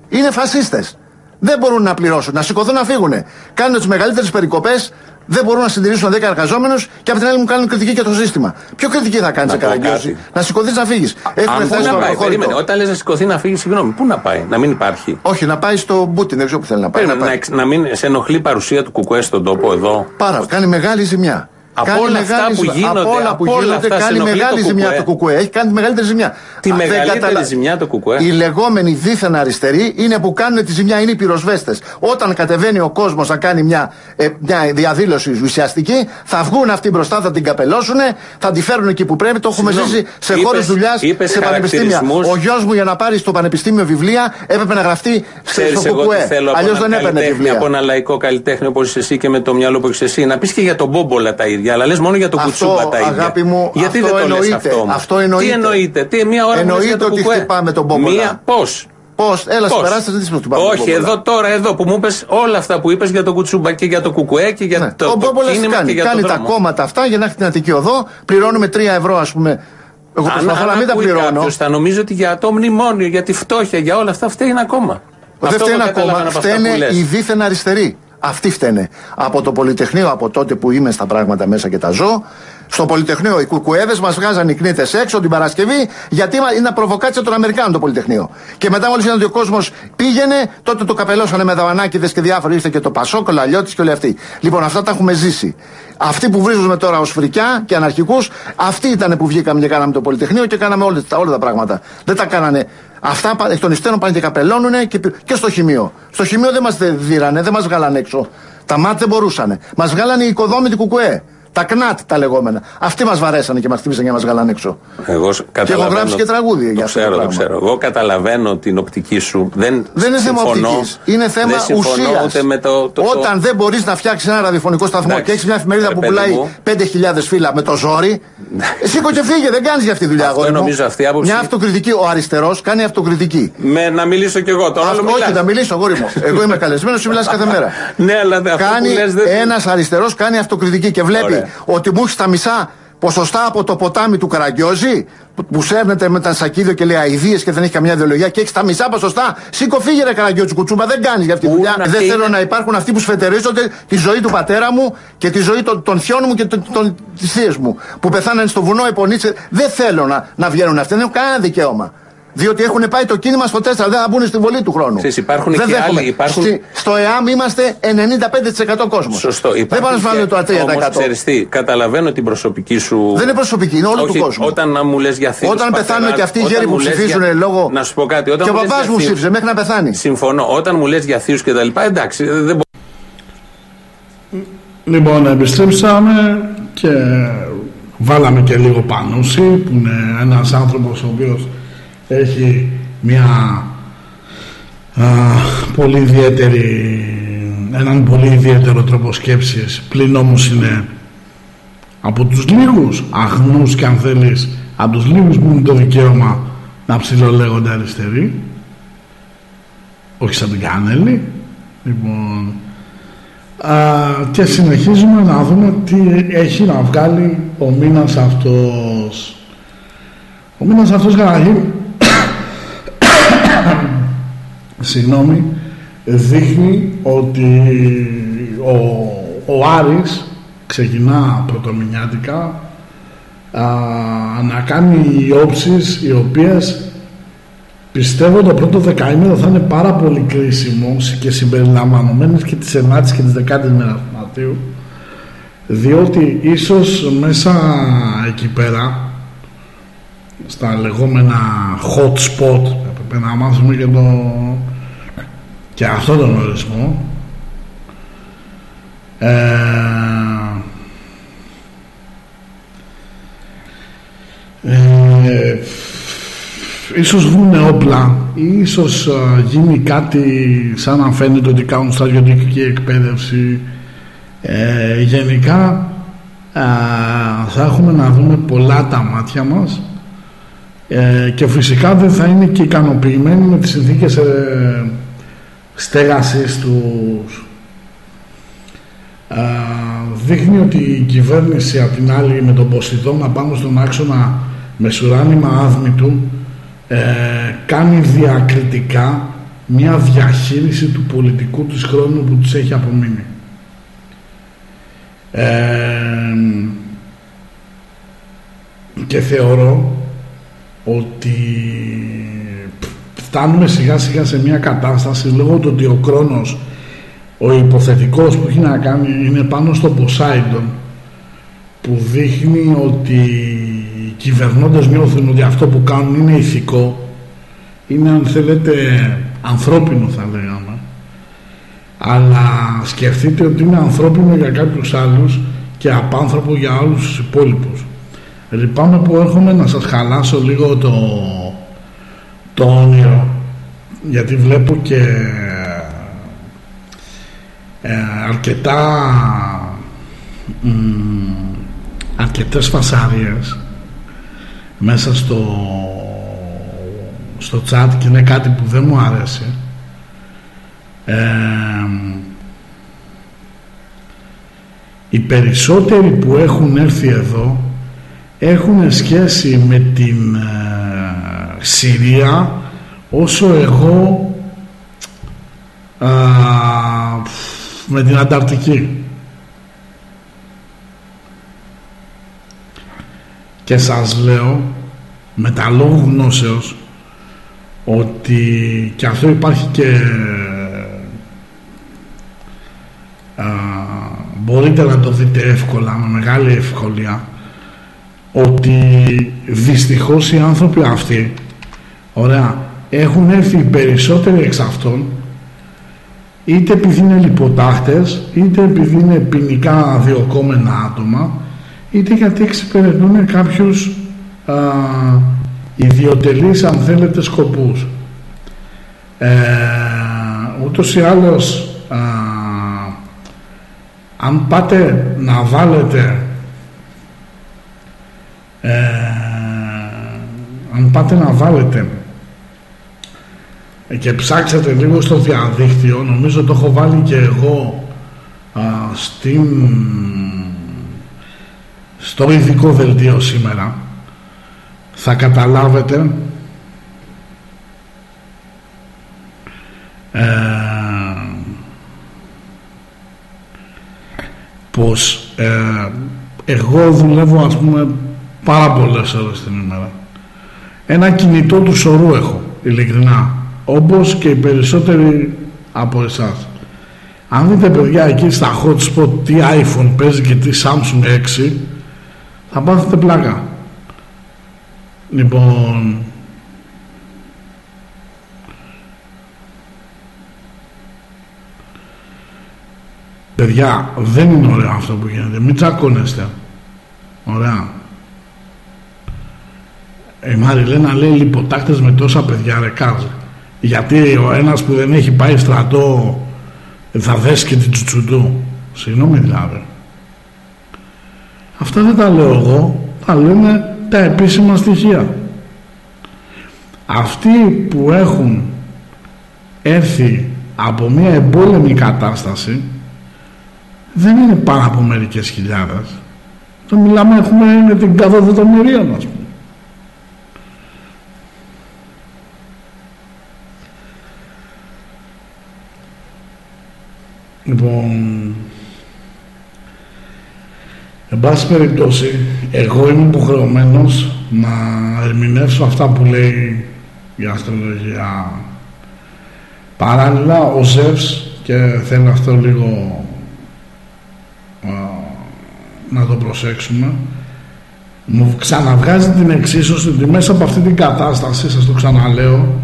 Είναι φασίστες. Δεν μπορούν να πληρώσουν, να σηκωθούν να φύγουν. Κάνουν τις μεγαλύτερες περικοπές, δεν μπορούν να συντηρήσουν 10 εργαζόμενους και από την άλλη μου κάνουν κριτική για το σύστημα. Ποιο κριτική θα κάνεις σε πω καραγκιόζη, κάτι. να σηκωθείς να φύγεις. Έχουμε Αν φτάσει πού στο να πάει, προχώρητο. περίμενε. Όταν λες να σηκωθεί να φύγεις, συγγνώμη, πού να πάει, να μην υπάρχει. Όχι, να πάει στο Μπούτιν, δεν ξέρω που θέλει να πάει. Περίμενε, να να, πάει. εξ- να μην σε ενοχλεί η παρουσία του Κουκουέ στον τόπο εδώ. Πάρα, κάνει μεγάλη ζημιά. Από Κάνει όλα αυτά μεγάλη που ζημιά. γίνονται, από όλα που από όλα γίνονται, αυτά σε κάνει ενοχλεί μεγάλη το ζημιά Κουκουέ. το κουκουέ. Έχει κάνει τη μεγαλύτερη ζημιά. Τη Α, δεν μεγαλύτερη καταλα- ζημιά το Κουκουέ. Οι λεγόμενοι δίθεν αριστεροί είναι που κάνουν τη ζημιά, είναι οι πυροσβέστες. Όταν κατεβαίνει ο κόσμος να κάνει μια, ε, μια διαδήλωση ουσιαστική, θα βγουν αυτοί μπροστά, θα την καπελώσουν, θα τη φέρουν εκεί που πρέπει. Το έχουμε Συγγνώμη, ζήσει σε είπες- χώρε δουλειάς, είπες σε πανεπιστήμια. χαρακτηρισμούς. Ο γιος μου για να πάρει στο πανεπιστήμιο βιβλία έπρεπε να γραφτεί σε- Ξέρεις στο εγώ τι κουκουέ. θέλω από Αλλιώς έναν δεν έπαιρνε καλλιτέχνη, βιβλία. από ένα λαϊκό καλλιτέχνη όπως εσύ και με το μυαλό που έχεις εσύ. Να πεις και για τον Μπόμπολα τα ίδια, αλλά λες μόνο για τον Αυτό, Κουτσούμπα τα ίδια. αγάπη μου, Γιατί αυτό δεν το λες εννοείται. αυτό, όμως; Αυτό εννοείται. Τι εννοείται, τι μία ώρα που λες Εννοείται για το ότι Κουκουέ. χτυπάμε τον Μπόμπολα. Μία, πώς; Πώς, έλα, Πώς; περάστε, δεν τι πάμε. Όχι, εδώ τώρα, εδώ που μου είπες όλα αυτά που είπες για τον Κουτσούμπα και για το Κουκουέ και για Ναι. το, ο το Μπόμπολας τι κίνημα κάνει, και για κάνει το τα δρόμο. κόμματα αυτά για να έχει την Αττική Οδό. Πληρώνουμε 3 ευρώ, ας πούμε. Εγώ Αν, προσπαθώ να μην τα ακούει πληρώνω. κάποιος, θα νομίζει ότι για το μνημόνιο, για τη φτώχεια, για όλα αυτά φταίει ένα κόμμα. Δεν Αυτό φταίνε εγώ ακόμα. καταλαβαίνω από αυτά Φταίνε που λες. οι δίθεν αριστεροί. Αυτοί φταίνε. Από το Πολυτεχνείο, από τότε που είμαι στα πράγματα μέσα και τα ζω, στο Πολυτεχνείο οι κουκουέδε μας βγάζαν οι κνήτες έξω την Παρασκευή, γιατί είναι ένα προβοκάτσια των Αμερικάνων το Πολυτεχνείο. Και μετά, μόλις είδαν ότι ο κόσμος πήγαινε, τότε το καπελώσανε με δαβανάκιδε και διάφοροι. Ήρθε και το Πασόκ, ο Λαλιώτης και όλοι αυτοί. Λοιπόν, αυτά τα έχουμε ζήσει. Αυτοί που βρίζουμε τώρα ως φρικιά και αναρχικούς, αυτοί ήταν που βγήκαμε και κάναμε το Πολυτεχνείο και κάναμε όλα, τα- όλα τα πράγματα. Δεν τα κάνανε. Αυτά πα- εκ των υστέρων πάνε και καπελώνουνε και, πι- και στο χημείο. Στο χημείο δεν μας δίρανε, δεν μας βγάλανε έξω. Τα ΜΑΤ δεν μπορούσαν. Μας βγάλανε οι οικοδόμοι του Κουκουέ. Τα ΚΝΑΤ τα λεγόμενα. Αυτοί μας βαρέσανε και μας χτύπησαν και μας βγάλανε έξω. Εγώ σ- καταλαβαίνω. γράψει και τραγούδι για το αυτό το ξέρω, το πράγμα. ξέρω. Εγώ καταλαβαίνω την οπτική σου. Δεν, Δεν είναι θέμα συμφωνώ. οπτικής. Είναι θέμα δεν συμφωνώ ουσίας. ούτε με το, το, Όταν δεν μπορείς να φτιάξεις ένα ραδιοφωνικό σταθμό Εντάξει. και έχεις μια εφημερίδα Ρε που παιδί πουλάει μου. 5.000 φύλλα με το ζόρι, σήκω και φύγε, δεν κάνεις για αυτή τη δουλειά. Αυτό αγόρι μου. νομίζω αυτή η άποψη- Μια αυτοκριτική. Ο αριστερός κάνει αυτοκριτική. Με να μιλήσω κι εγώ. Τώρα άλλο Αυτό, όχι, μιλάς. θα μιλήσω, αγόρι μου. Εγώ είμαι καλεσμένος, σου μιλάς κάθε μέρα. Ναι, αλλά δε- αυτό κάνει που λες δεν... ένας αριστερός κάνει αυτοκριτική και βλέπει Ωραία. Ότι μου έχει τα μισά ποσοστά από το ποτάμι του Καραγκιόζη που- που σέρνεται με τα σακίδιο και λέει αειδίε και δεν έχει καμιά ιδεολογία και έχεις τα μισά ποσοστά. Σήκω φύγε ρε Καραγκιόζη κουτσούμπα, δεν κάνεις για αυτή τη Πού δουλειά. να Δεν και θέλω είναι- να υπάρχουν αυτοί που σφετερίζονται τη ζωή του πατέρα μου και τη ζωή των, των θειών μου και των, των, τις θείες μου που πεθάνανε στο βουνό επονίτσε. Δεν θέλω να, να βγαίνουν αυτοί, δεν έχουν κανένα δικαίωμα. Διότι έχουν πάει το κίνημα στο 4, δεν θα μπουν στην βολή του χρόνου. Ξέρεις, υπάρχουν δεν και δέχομαι. άλλοι, υπάρχουν- Στη- στο ΕΑΜ είμαστε 95% κόσμος. Σωστό. Δεν Υπάρχουν πάνε να βάλουν και- το 3%. Όμως, ξέρεις τι, καταλαβαίνω την προσωπική σου. Δεν είναι προσωπική, είναι όλου Όχι, του κόσμου. Όταν να μου λες για θείους Όταν πεθάνουν πατεράδες, και αυτοί οι όταν γέροι που μου λες ψηφίζουν για- λόγω. Να σου πω κάτι. Όταν Και ο μου λες παπάς για μου θείους- ψήφιζε μέχρι να πεθάνει. Συμφωνώ. Όταν μου λες για θείου και τα λοιπά, εντάξει, δεν μπορώ. Λοιπόν, επιστρέψαμε και βάλαμε και λίγο Πανούση που είναι ένας άνθρωπος ο οποίος έχει μια α, πολύ ιδιαίτερη έναν πολύ ιδιαίτερο τρόπο σκέψης. Πλην όμως είναι από τους λίγους αγνούς και αν θέλεις από τους λίγους που έχουν το δικαίωμα να ψηλολέγονται αριστεροί. Όχι σαν την Κάνελη λοιπόν Α, και συνεχίζουμε να δούμε τι έχει να βγάλει ο μήνας αυτός. Ο μήνας αυτός καταρχήν συγγνώμη δείχνει ότι ο, ο Άρης ξεκινά πρωτομηνιάτικα α, να κάνει όψεις οι οποίες Πιστεύω το πρώτο δεκαήμερο θα είναι πάρα πολύ κρίσιμο και συμπεριλαμβανομένης και της 9ης και της 10ης μέρας του Μαρτίου διότι ίσως μέσα εκεί πέρα στα λεγόμενα hot spot έπρεπε να μάθουμε και, το, και αυτό τον ορισμό ε, ε, ίσως βγουν όπλα ή ίσως α, γίνει κάτι σαν να φαίνεται ότι κάνουν στρατιωτική εκπαίδευση. Ε, γενικά α, θα έχουμε να δούμε πολλά τα μάτια μας ε, και φυσικά δεν θα είναι και ικανοποιημένοι με τις συνθήκες ε, στέγασης τους Α, δείχνει ότι η κυβέρνηση απ' την άλλη με τον Ποσειδώνα πάνω στον άξονα μεσουράνημα άδμητου ε, κάνει διακριτικά μια διαχείριση του πολιτικού της χρόνου που τους έχει απομείνει. Ε, και θεωρώ ότι φτάνουμε σιγά σιγά σε μια κατάσταση λόγω του ότι ο χρόνος ο υποθετικός που έχει να κάνει είναι πάνω στο Ποσάιντον που δείχνει ότι οι κυβερνώντες νιώθουν ότι αυτό που κάνουν είναι ηθικό είναι αν θέλετε ανθρώπινο θα λέγαμε αλλά σκεφτείτε ότι είναι ανθρώπινο για κάποιους άλλους και απάνθρωπο για όλους τους υπόλοιπους. Λυπάμαι που έρχομαι να σας χαλάσω λίγο το, το όνειρο. Γιατί βλέπω και ε, αρκετά μ, αρκετές φασάριες μέσα στο στο chat και είναι κάτι που δεν μου άρεσε. Ε, οι περισσότεροι που έχουν έρθει εδώ έχουν σχέση με την ε, Συρία όσο εγώ α, με την Ανταρκτική. Και σας λέω με τα λόγου γνώσεως ότι και αυτό υπάρχει και α, μπορείτε να το δείτε εύκολα με μεγάλη ευκολία ότι δυστυχώς οι άνθρωποι αυτοί ωραία. Έχουν έρθει οι περισσότεροι εξ αυτών είτε επειδή είναι λιποτάχτες είτε επειδή είναι ποινικά διοκόμενα άτομα είτε γιατί εξυπηρετούν κάποιους α, ιδιωτελείς αν θέλετε σκοπούς. Ε, ούτως ή άλλως α, αν πάτε να βάλετε ε, αν πάτε να βάλετε και ψάξετε λίγο στο διαδίκτυο. Νομίζω το έχω βάλει και εγώ α, στην στο ειδικό δελτίο σήμερα. Θα καταλάβετε. Ε, πως ε, εγώ δουλεύω ας πούμε πάρα πολλές ώρες την ημέρα. Ένα κινητό του σωρού έχω ειλικρινά όπως και οι περισσότεροι από εσάς. Αν δείτε παιδιά εκεί στα hot spot τι iPhone παίζει και τι Samsung 6 θα πάθετε πλάκα. Λοιπόν παιδιά δεν είναι ωραίο αυτό που γίνεται. Μην τσακώνεστε. Ωραία. Η Μαριλένα λέει λιποτάκτες με τόσα παιδιά ρε κάζε γιατί ο ένας που δεν έχει πάει στρατό θα δέσει και την τσουτσουντού. Συγγνώμη δηλαδή. Αυτά δεν τα λέω εγώ τα λένε τα επίσημα στοιχεία. Αυτοί που έχουν έρθει από μια εμπόλεμη κατάσταση δεν είναι πάνω από μερικές χιλιάδες. Το μιλάμε έχουμε με την καθοδοτομηρία μας Λοιπόν, εν πάση περιπτώσει, εγώ είμαι υποχρεωμένος να ερμηνεύσω αυτά που λέει η αστρολογία. Παράλληλα, ο Ζεύς, και θέλω αυτό λίγο να το προσέξουμε, μου ξαναβγάζει την εξίσωση ότι μέσα από αυτή την κατάσταση, σας το ξαναλέω,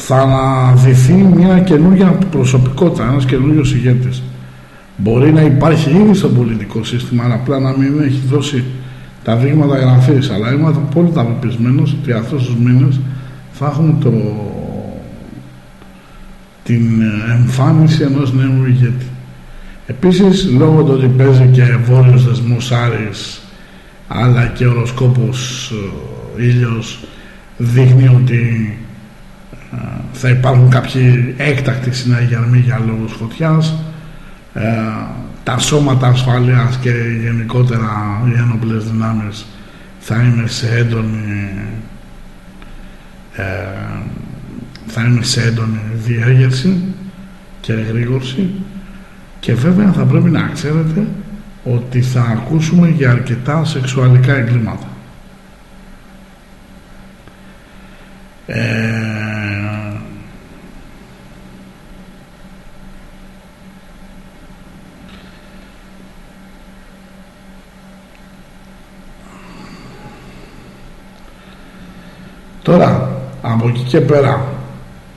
θα αναδυθεί μια καινούργια προσωπικότητα, ένας καινούριο ηγέτης. Μπορεί να υπάρχει ήδη στο πολιτικό σύστημα, αλλά απλά να μην έχει δώσει τα δείγματα γραφής. Αλλά είμαι απόλυτα πεπισμένος ότι αυτούς τους μήνες θα έχουμε το, την εμφάνιση ενός νέου ηγέτη. Επίσης, λόγω του ότι παίζει και βόρειος δεσμός Άρης, αλλά και οροσκόπος ε, ήλιος, δείχνει ότι θα υπάρχουν κάποιοι έκτακτοι συναγερμοί για λόγους φωτιάς ε, τα σώματα ασφαλείας και γενικότερα οι ένοπλες δυνάμεις θα είναι σε έντονη ε, θα είναι σε έντονη διέγερση και εγρήγορση και βέβαια θα πρέπει να ξέρετε ότι θα ακούσουμε για αρκετά σεξουαλικά εγκλήματα. Ε, Τώρα, από εκεί και πέρα,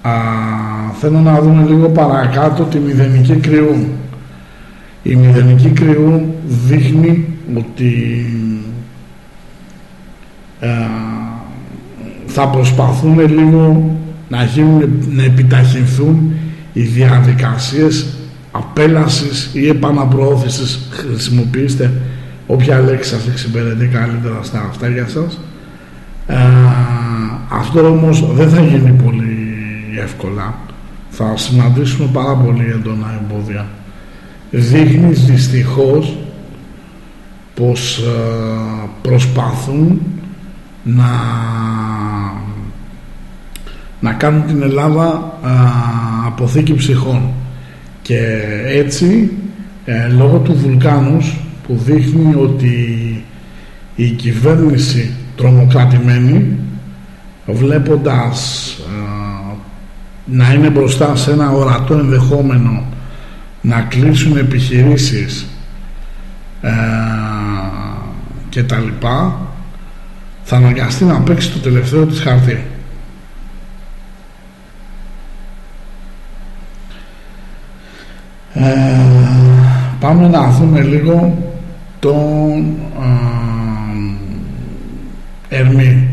α, θέλω να δούμε λίγο παρακάτω τη μηδενική κρυού. Η μηδενική κρυού δείχνει ότι α, θα προσπαθούν λίγο να, γίνουν, να επιταχυνθούν οι διαδικασίες απέλασης ή επαναπροώθησης χρησιμοποιήστε όποια λέξη σας εξυπηρετεί καλύτερα στα αυτά για σας αυτό όμως δεν θα γίνει πολύ εύκολα. Θα συναντήσουμε πάρα πολύ έντονα εμπόδια. Δείχνει δυστυχώς πως ε, προσπαθούν να, να κάνουν την Ελλάδα ε, αποθήκη ψυχών και έτσι ε, λόγω του βουλκάνους που δείχνει ότι η κυβέρνηση τρομοκρατημένη βλέποντας να είναι μπροστά σε ένα ορατό ενδεχόμενο να κλείσουν επιχειρήσεις και τα λοιπά θα αναγκαστεί να παίξει το τελευταίο της χαρτί. Ε, πάμε να δούμε λίγο τον Ερμή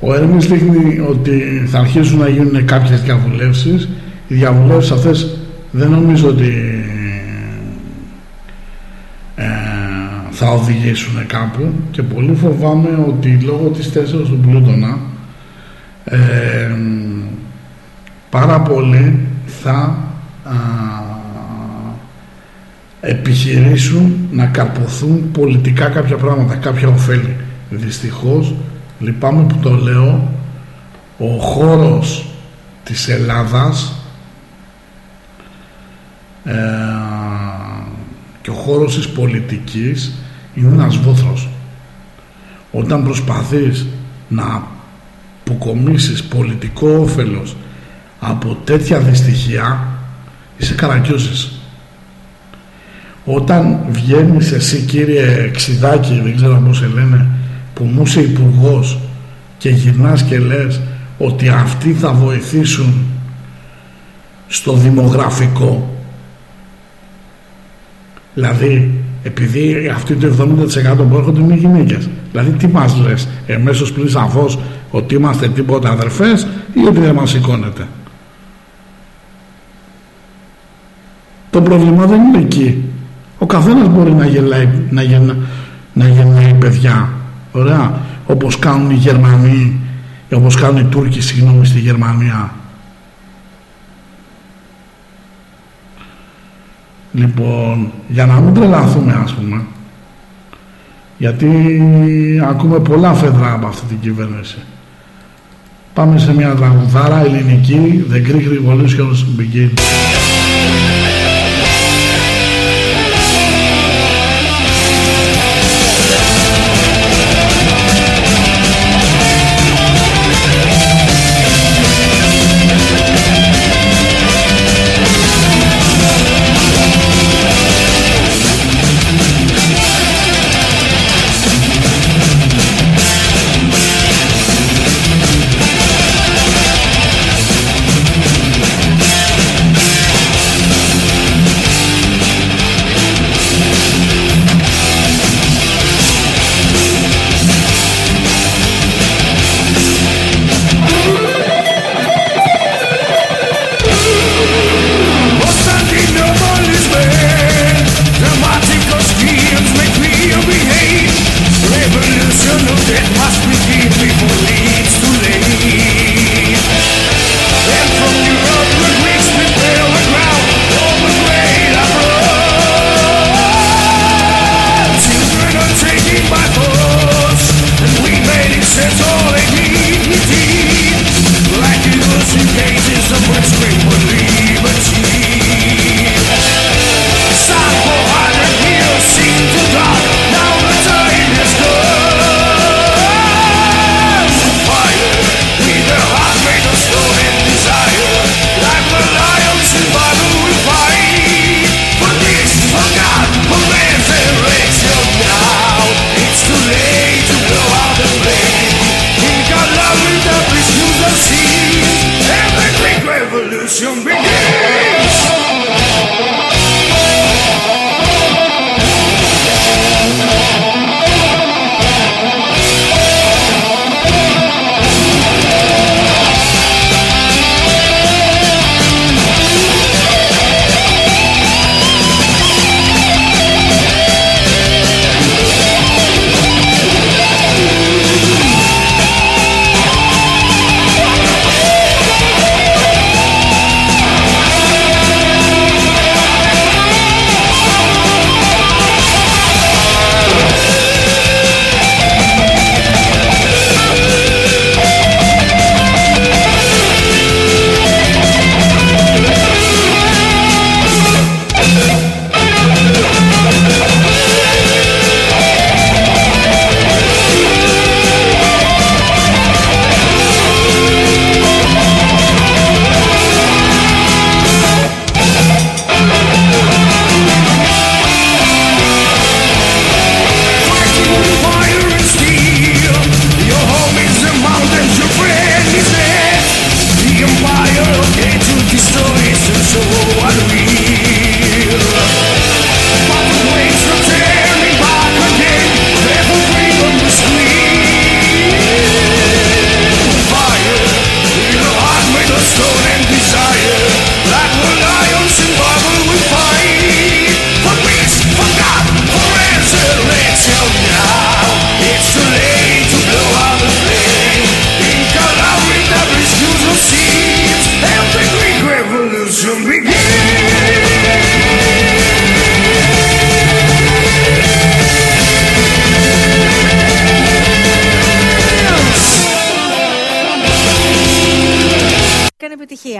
ο Έρμης δείχνει ότι θα αρχίσουν να γίνουν κάποιες διαβουλεύσεις. Οι διαβουλεύσεις αυτές δεν νομίζω ότι ε, θα οδηγήσουν κάπου και πολύ φοβάμαι ότι λόγω της τέσσερας του Πλούτονα ε, πάρα πολλοί θα επιχειρήσουν να καρποθούν πολιτικά κάποια πράγματα, κάποια ωφέλη. Δυστυχώς, λυπάμαι που το λέω, ο χώρος της Ελλάδας ε, και ο χώρος της πολιτικής είναι ένας βόθρος. Όταν προσπαθείς να αποκομίσεις πολιτικό όφελος από τέτοια δυστυχία είσαι καρακιόζης. Όταν βγαίνεις εσύ κύριε Ξιδάκη, δεν ξέρω πώς σε λένε, που μου είσαι υπουργός και γυρνάς και λες ότι αυτοί θα βοηθήσουν στο δημογραφικό. Δηλαδή επειδή αυτοί το 70% που έρχονται είναι γυναίκες δηλαδή τι μας λες εμέσως πριν σαφώς ότι είμαστε τίποτα αδερφές ή ότι δεν μας σηκώνεται. Το πρόβλημα δεν είναι εκεί. Ο καθένας μπορεί να γελάει να, γεννά, να γεννάει παιδιά ωραία. Όπως κάνουν οι Γερμανοί όπως κάνουν οι Τούρκοι συγγνώμη στη Γερμανία. Λοιπόν για να μην τρελαθούμε ας πούμε γιατί ακούμε πολλά φεδρά από αυτή την κυβέρνηση. Πάμε σε μια τραγουδάρα ελληνική The Greek Revolution begins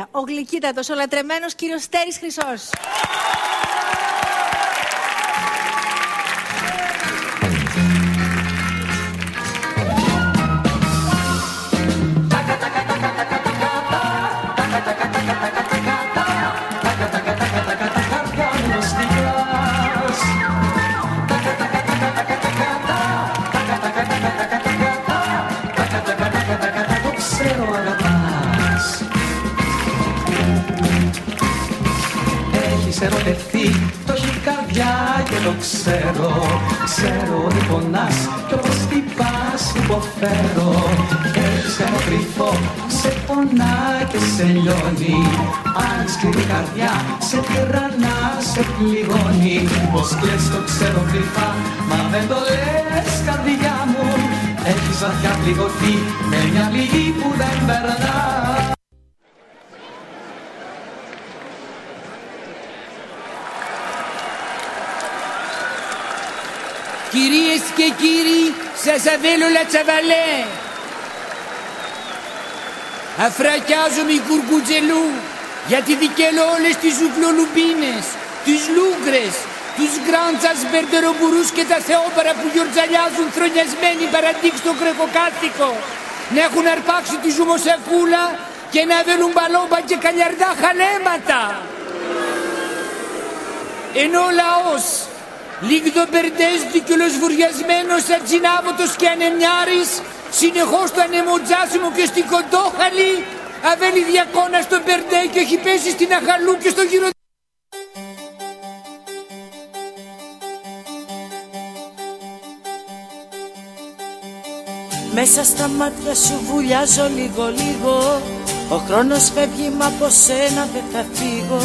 επιτυχία. Ο γλυκύτατος, ο λατρεμένος κύριος Στέρης Χρυσός. Σε λιώνει Αν σκληρή καρδιά, σε τυραννά, σε πληγώνει. Πως κλαις το ξέρω κρυφά, μα δεν το λες καρδιά μου. Έχεις βαθιά πληγωθεί με μια πληγή που δεν περνά. Κυρίες και κύριοι, σας αβέλω λατσαβαλέ. Αφρακιάζομαι η κουρκουτζελού, γιατί δικαίω όλες τις ζουφλολουμπίνες, τις λούγκρες, τους γκράντσας μπερτερομπουρούς και τα θεόπαρα που γιορτζαλιάζουν θρονιασμένοι παραντήξ στο κρεκοκάθηκο, να έχουν αρπάξει τη ζουμοσακούλα και να βέλουν μπαλόμπα και καλιαρδά χαλέματα. Ενώ ο λαός Λίγδομπερντές δικαιολοσβουριασμένος ατζινάβωτος και ανεμιάρης συνεχώς το ανεμοτζάσιμο και στην κοντόχαλη αβέλει διακόνα στον Μπερντέ και έχει πέσει στην Αχαλού και στο γύρο Μέσα στα μάτια σου βουλιάζω λίγο λίγο. Ο χρόνος φεύγει μα από σένα δεν θα φύγω.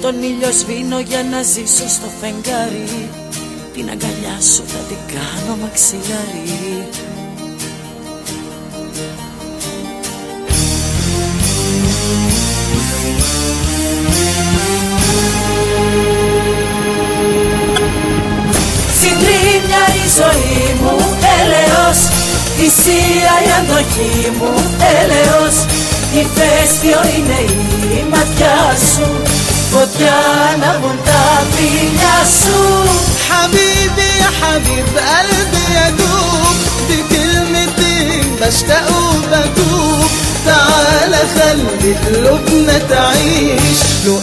Τον ήλιο σβήνω για να ζήσω στο φεγγάρι. Την αγκαλιά σου θα την κάνω μαξιλάρι ζωή μου έλεος Θυσία η αντοχή μου έλεος Ηφαίστειο είναι η ματιά σου Φωτιά να βγουν τα φιλιά σου حبيبي يا حبيب قلبي يدوب بكلمتين بشتاق وبدوب تعال خلي قلوبنا تعيش لو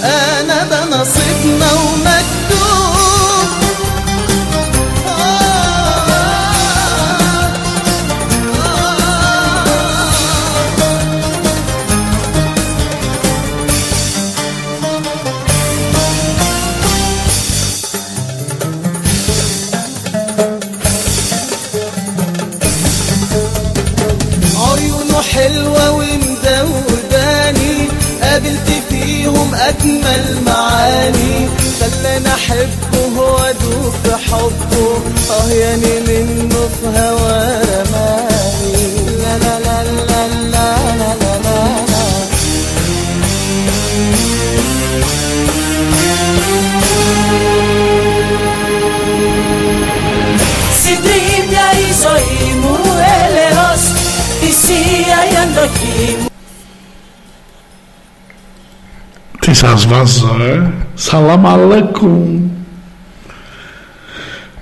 βάζω, ε. Σαλάμ αλέκουμ.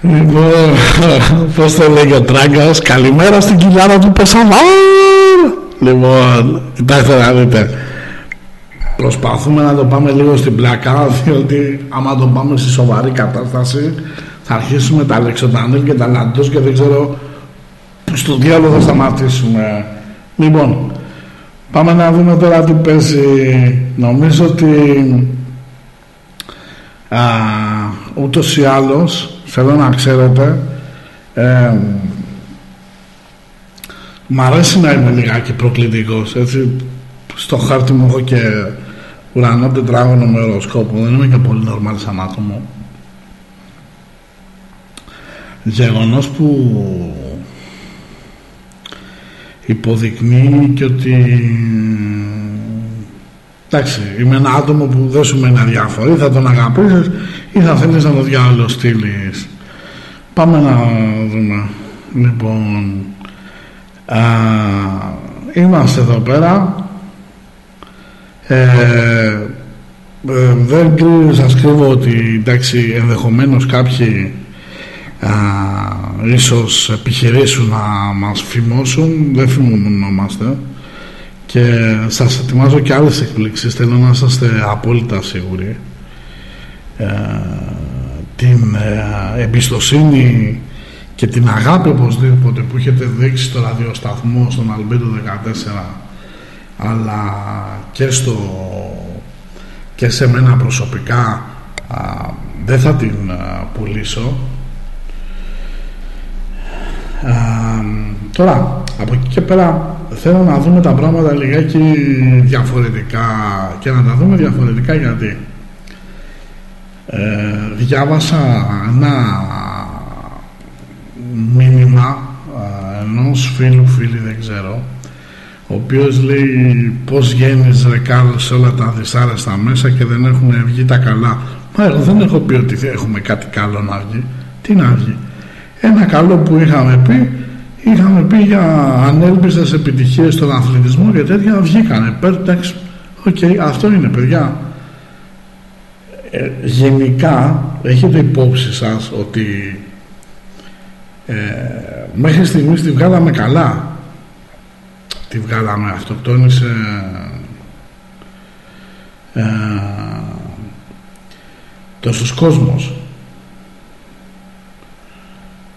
Λοιπόν, πώς το λέγει ο Τράγκας, καλημέρα στην κοιλάρα του Πεσαβάρ. Λοιπόν, κοιτάξτε να δείτε. Προσπαθούμε να το πάμε λίγο στην πλάκα, διότι άμα το πάμε στη σοβαρή κατάσταση, θα αρχίσουμε τα Αλεξοτανίλ και τα Λαντός και δεν ξέρω στο διάλογο θα σταματήσουμε. Λοιπόν, πάμε να δούμε τώρα τι παίζει. Νομίζω ότι α, ούτως ή άλλως θέλω να ξέρετε ε, μ' αρέσει να είμαι λιγάκι προκλητικός έτσι στο χάρτη μου έχω και ουρανό τετράγωνο με οροσκόπο δεν είμαι και πολύ νορμάλ σαν άτομο. Γεγονός που υποδεικνύει και ότι εντάξει είμαι ένα άτομο που δεν σου μένει αδιάφορο ή θα τον αγαπήσεις ή θα θέλεις να το διαλοστείλεις. Πάμε να δούμε. Λοιπόν α, είμαστε εδώ πέρα. Ε, ε, δεν σας κρύβω ότι εντάξει ενδεχομένως κάποιοι α, ίσως επιχειρήσουν να μας φημώσουν. Δεν φημωνόμαστε και σας ετοιμάζω και άλλες εκπλήξεις. Θέλω να είστε απόλυτα σίγουροι. Ε, την ε, εμπιστοσύνη και την αγάπη οπωσδήποτε που έχετε δείξει στο ραδιοσταθμό στον Αλμπέντο 14 αλλά και στο και σε μένα προσωπικά δεν θα την πουλήσω. Τώρα από εκεί και πέρα θέλω να δούμε τα πράγματα λιγάκι διαφορετικά και να τα δούμε διαφορετικά γιατί ε, διάβασα ένα μήνυμα ενός φίλου φίλη δεν ξέρω ο οποίος λέει πώς γίνεται ρε σε όλα τα δυσάρεστα μέσα και δεν έχουν βγει τα καλά μα εγώ δεν έχω πει ότι έχουμε κάτι καλό να βγει. Τι να βγει. Ένα καλό που είχαμε πει είχαμε πει για ανέλπιστες επιτυχίες στον αθλητισμό και τέτοια βγήκανε. Εντάξει οκ αυτό είναι παιδιά. Ε, γενικά έχετε υπόψη σας ότι ε, μέχρι στιγμής τη βγάλαμε καλά. Τη βγάλαμε αυτοκτόνησε ε, τόσος κόσμος.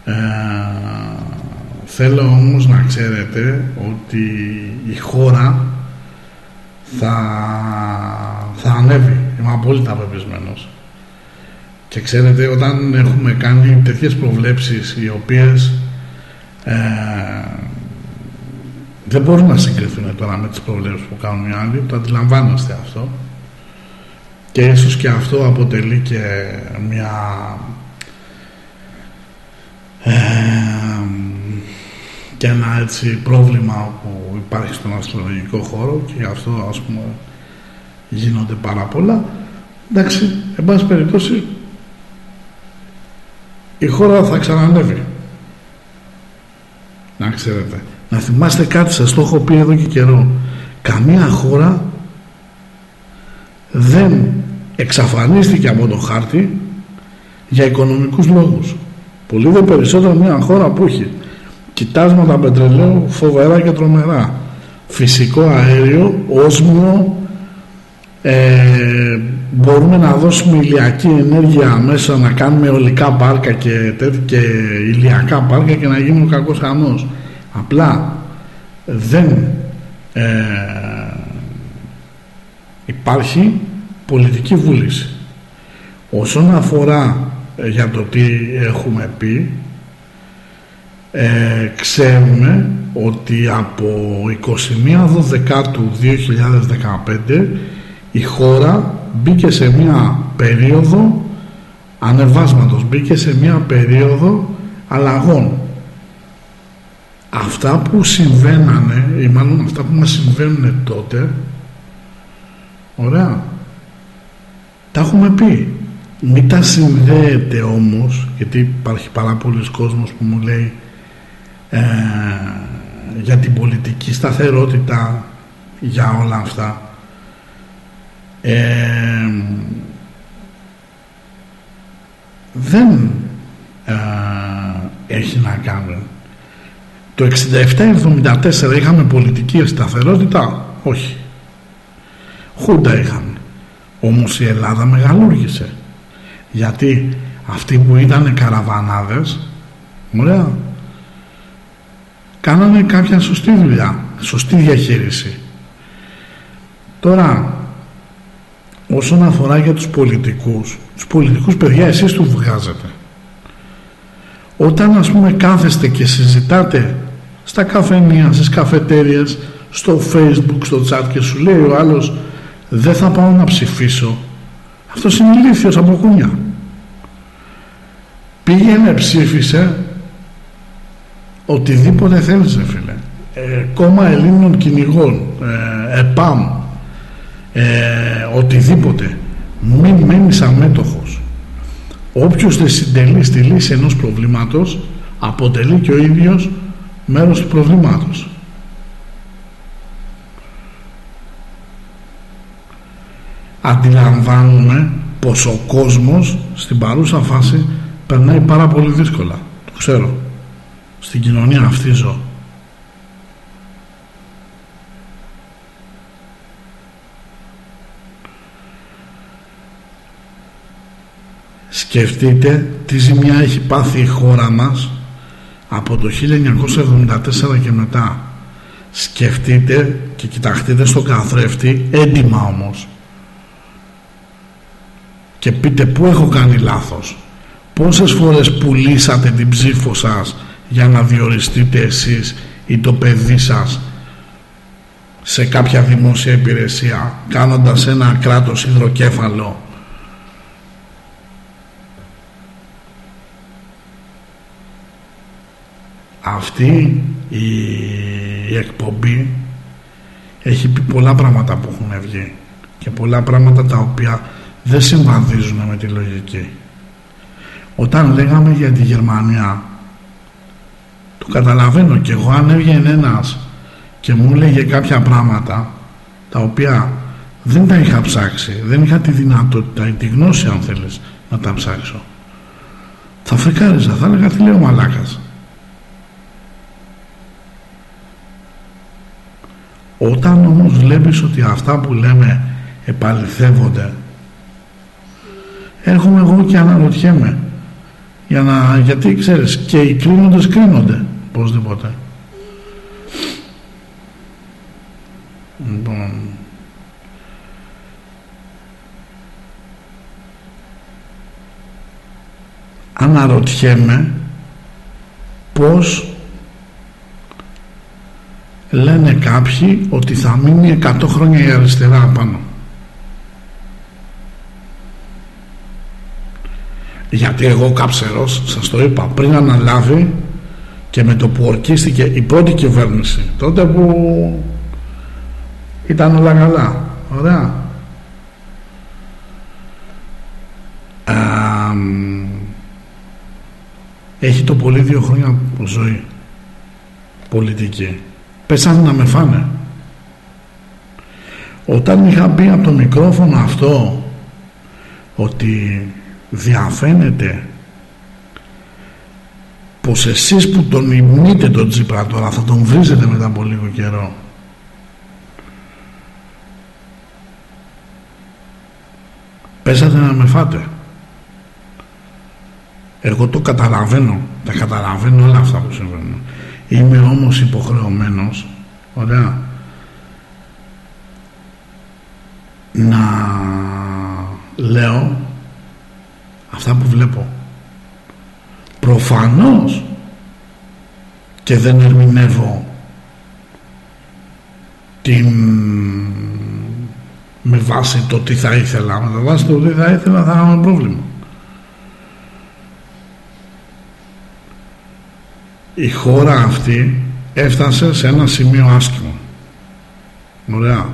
Ε, θέλω όμως να ξέρετε ότι η χώρα θα, θα ανέβει. Είμαι απόλυτα πεπισμένος. Και ξέρετε όταν έχουμε κάνει τέτοιες προβλέψεις οι οποίες ε, δεν μπορούν να συγκριθούν τώρα με τις προβλέψεις που κάνουν οι άλλοι το αντιλαμβάνεστε αυτό. Και ίσως και αυτό αποτελεί και μια ε, και ένα έτσι πρόβλημα που υπάρχει στον αστρολογικό χώρο και γι' αυτό ας πούμε γίνονται πάρα πολλά. Εντάξει, εν πάση περιπτώσει η χώρα θα ξανανεύει. Να ξέρετε. Να θυμάστε κάτι σας το έχω πει εδώ και καιρό. Καμία χώρα δεν εξαφανίστηκε από το χάρτη για οικονομικούς λόγους. Πολύ δε περισσότερο μια χώρα που έχει κοιτάσματα πετρελαίου φοβερά και τρομερά. Φυσικό αέριο, όσμιο ε, μπορούμε να δώσουμε ηλιακή ενέργεια μέσα να κάνουμε ολικά πάρκα και, και ηλιακά πάρκα και να γίνει ο κακός χαμός. Απλά δεν ε, υπάρχει πολιτική βούληση. Όσον αφορά ε, για το τι έχουμε πει ε, ξέρουμε ότι από 21 Δεκάτου 2015 η χώρα μπήκε σε μια περίοδο ανεβάσματος, μπήκε σε μια περίοδο αλλαγών. Αυτά που συμβαίνανε ή μάλλον αυτά που μας συμβαίνουν τότε ωραία τα έχουμε πει. Μην τα συνδέετε όμως γιατί υπάρχει πάρα πολλοί κόσμος που μου λέει ε, για την πολιτική σταθερότητα για όλα αυτά. Ε, δεν ε, έχει να κάνει. Το 67-74 είχαμε πολιτική σταθερότητα; Όχι. Χούντα είχαμε. Όμως η Ελλάδα μεγαλούργησε. Γιατί αυτοί που ήταν καραβανάδες ωραία κάνανε κάποια σωστή δουλειά σωστή διαχείριση. Τώρα όσον αφορά για τους πολιτικούς τους πολιτικούς παιδιά εσείς τους βγάζετε. Όταν ας πούμε κάθεστε και συζητάτε στα καφενεία, στις καφετέριες στο facebook, στο chat και σου λέει ο άλλος δεν θα πάω να ψηφίσω αυτός είναι ηλίθιος από κούνια πήγαινε ψήφισε οτιδήποτε θέλεις φίλε ε, κόμμα Ελλήνων κυνηγών ε, ΕΠΑΜ ε, οτιδήποτε μην μένεις αμέτωχος όποιος δεν συντελεί στη λύση ενός προβλήματος αποτελεί και ο ίδιος μέρος του προβλήματος αντιλαμβάνουμε πως ο κόσμος στην παρούσα φάση περνάει πάρα πολύ δύσκολα. Το ξέρω. Στην κοινωνία αυτή ζω. Σκεφτείτε τι ζημιά έχει πάθει η χώρα μας από το 1974 και μετά. Σκεφτείτε και κοιταχτείτε στον καθρέφτη, έντιμα όμως. Και πείτε πού έχω κάνει λάθος; Πόσες φορές πουλήσατε την ψήφο σας για να διοριστείτε εσείς ή το παιδί σας σε κάποια δημόσια υπηρεσία κάνοντας ένα κράτος υδροκέφαλο. Αυτή η, εκπομπή έχει πει πολλά πράγματα που έχουν βγει και πολλά πράγματα τα οποία δεν συμβαδίζουν με τη λογική. Όταν λέγαμε για τη Γερμανία το καταλαβαίνω και εγώ. Αν έβγαινε ένας και μου έλεγε κάποια πράγματα τα οποία δεν τα είχα ψάξει δεν είχα τη δυνατότητα ή τη γνώση αν θέλεις να τα ψάξω θα φρικάριζα, θα έλεγα τι λέει ο μαλάκας Όταν όμως βλέπεις ότι αυτά που λέμε επαληθεύονται έρχομαι εγώ και αναρωτιέμαι για να, γιατί ξέρεις και οι κρίνοντες κρίνονται οπωσδήποτε λοιπόν αναρωτιέμαι πως λένε κάποιοι ότι θα μείνει 100 χρόνια η αριστερά πάνω. Γιατί εγώ κάψερος, σας το είπα, πριν αναλάβει και με το που ορκίστηκε η πρώτη κυβέρνηση, τότε που ήταν όλα καλά. Ωραία. έχει το πολύ δύο χρόνια ζωή πολιτική πέσανε να με φάνε όταν είχα πει από το μικρόφωνο αυτό ότι διαφαίνεται πως εσείς που τον υμνείτε τον Τσίπρα τώρα θα τον βρίζετε μετά από λίγο καιρό. Πέσατε να με φάτε. Εγώ το καταλαβαίνω τα καταλαβαίνω όλα αυτά που συμβαίνουν. Είμαι όμως υποχρεωμένος, ωραία, να λέω αυτά που βλέπω. Προφανώς και δεν ερμηνεύω την με βάση το τι θα ήθελα. Με βάση το τι θα ήθελα θα είχαμε πρόβλημα. Η χώρα αυτή έφτασε σε ένα σημείο άσχημο. Ωραία.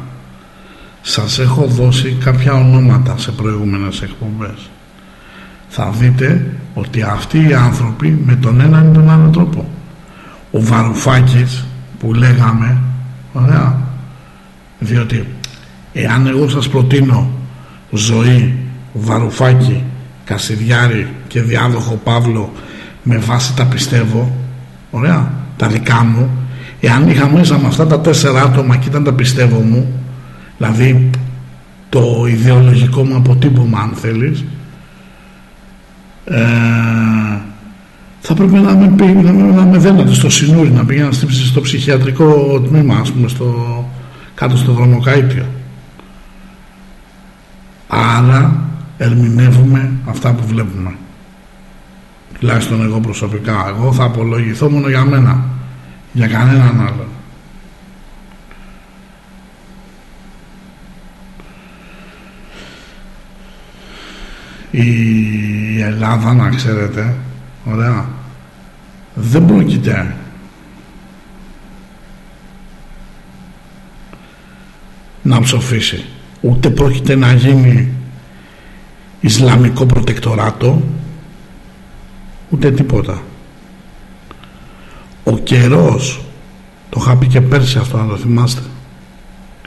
Σας έχω δώσει κάποια ονόματα σε προηγούμενες εκπομπές θα δείτε ότι αυτοί οι άνθρωποι με τον έναν ή τον άλλο τρόπο. Ο Βαρουφάκης που λέγαμε ωραία διότι εάν εγώ σας προτείνω ζωή Βαρουφάκη Κασιδιάρη και διάδοχο Παύλο με βάση τα πιστεύω ωραία, τα δικά μου εάν είχα μέσα με αυτά τα τέσσερα άτομα και ήταν τα πιστεύω μου δηλαδή το ιδεολογικό μου αποτύπωμα αν θέλεις ε, θα πρέπει να με, πει, να με, να με δένατε στο συνούρι να πήγαινα στο ψυχιατρικό τμήμα ας πούμε στο, κάτω στο δρομοκαίτιο. Άρα ερμηνεύουμε αυτά που βλέπουμε. Τουλάχιστον εγώ προσωπικά. Εγώ θα απολογηθώ μόνο για μένα για κανέναν άλλο η Ελλάδα να ξέρετε. Ωραία. Δεν πρόκειται. Να ψοφήσει. Ούτε πρόκειται να γίνει Ισλαμικό προτεκτοράτο ούτε τίποτα. Ο καιρός το είχα πει και πέρσι αυτό να το θυμάστε.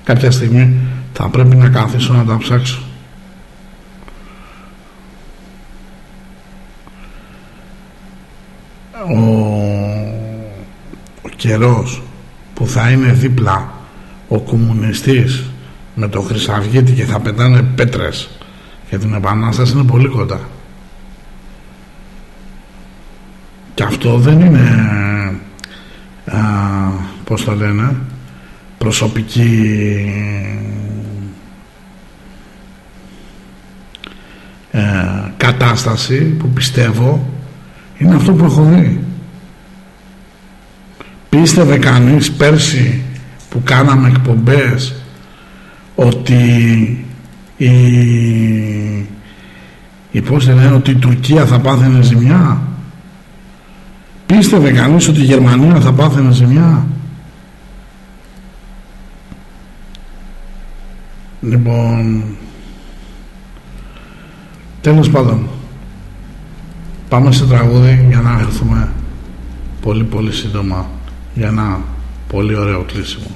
Κάποια στιγμή θα πρέπει να καθίσω να τα ψάξω ο, ο καιρός που θα είναι δίπλα ο κομμουνιστής με το Χρυσαυγίτη και θα πετάνε πέτρες για την Επανάσταση είναι πολύ κοντά. Και αυτό δεν είναι α, πώς το λένε προσωπική ε, κατάσταση που πιστεύω είναι αυτό που έχω δει. Πίστευε κανείς πέρσι που κάναμε εκπομπές ότι η, η πώς λένε ότι η Τουρκία θα πάθαινε ζημιά; Πίστευε κανείς ότι η Γερμανία θα πάθαινε ζημιά; Λοιπόν τέλος πάντων πάμε σε τραγούδι για να έρθουμε πολύ πολύ σύντομα για ένα πολύ ωραίο κλείσιμο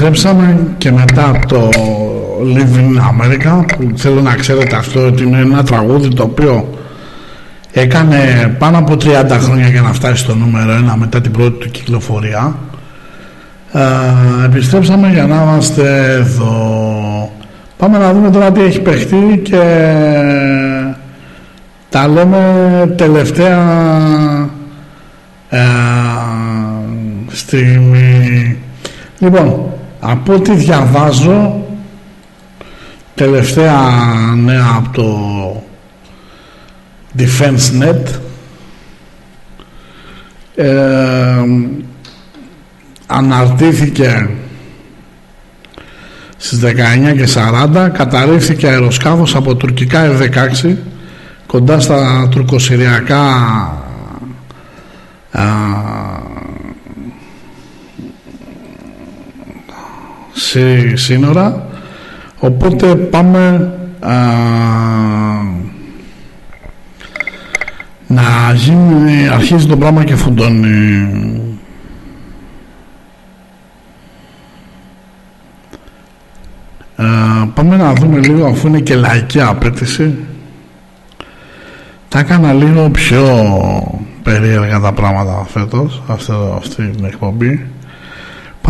Επιστρέψαμε και μετά το Live in America που θέλω να ξέρετε αυτό ότι είναι ένα τραγούδι το οποίο έκανε πάνω από 30 χρόνια για να φτάσει στο νούμερο 1 μετά την πρώτη του κυκλοφορία. Ε, επιστρέψαμε για να είμαστε εδώ. Πάμε να δούμε τώρα τι έχει παιχτεί και τα λέμε τελευταία ε, στιγμή. Λοιπόν από ό,τι διαβάζω τελευταία νέα από το Defense Net ε, αναρτήθηκε στις 19 και 40 καταρρίφθηκε αεροσκάφος από τουρκικά F-16 κοντά στα τουρκοσυριακά α, σύνορα. Οπότε πάμε α, να γίνει, αρχίζει το πράγμα και φουντώνει. Ε, πάμε να δούμε λίγο αφού είναι και λαϊκή απέτηση. Τα έκανα λίγο πιο περίεργα τα πράγματα φέτος αυτό, αυτή την εκπομπή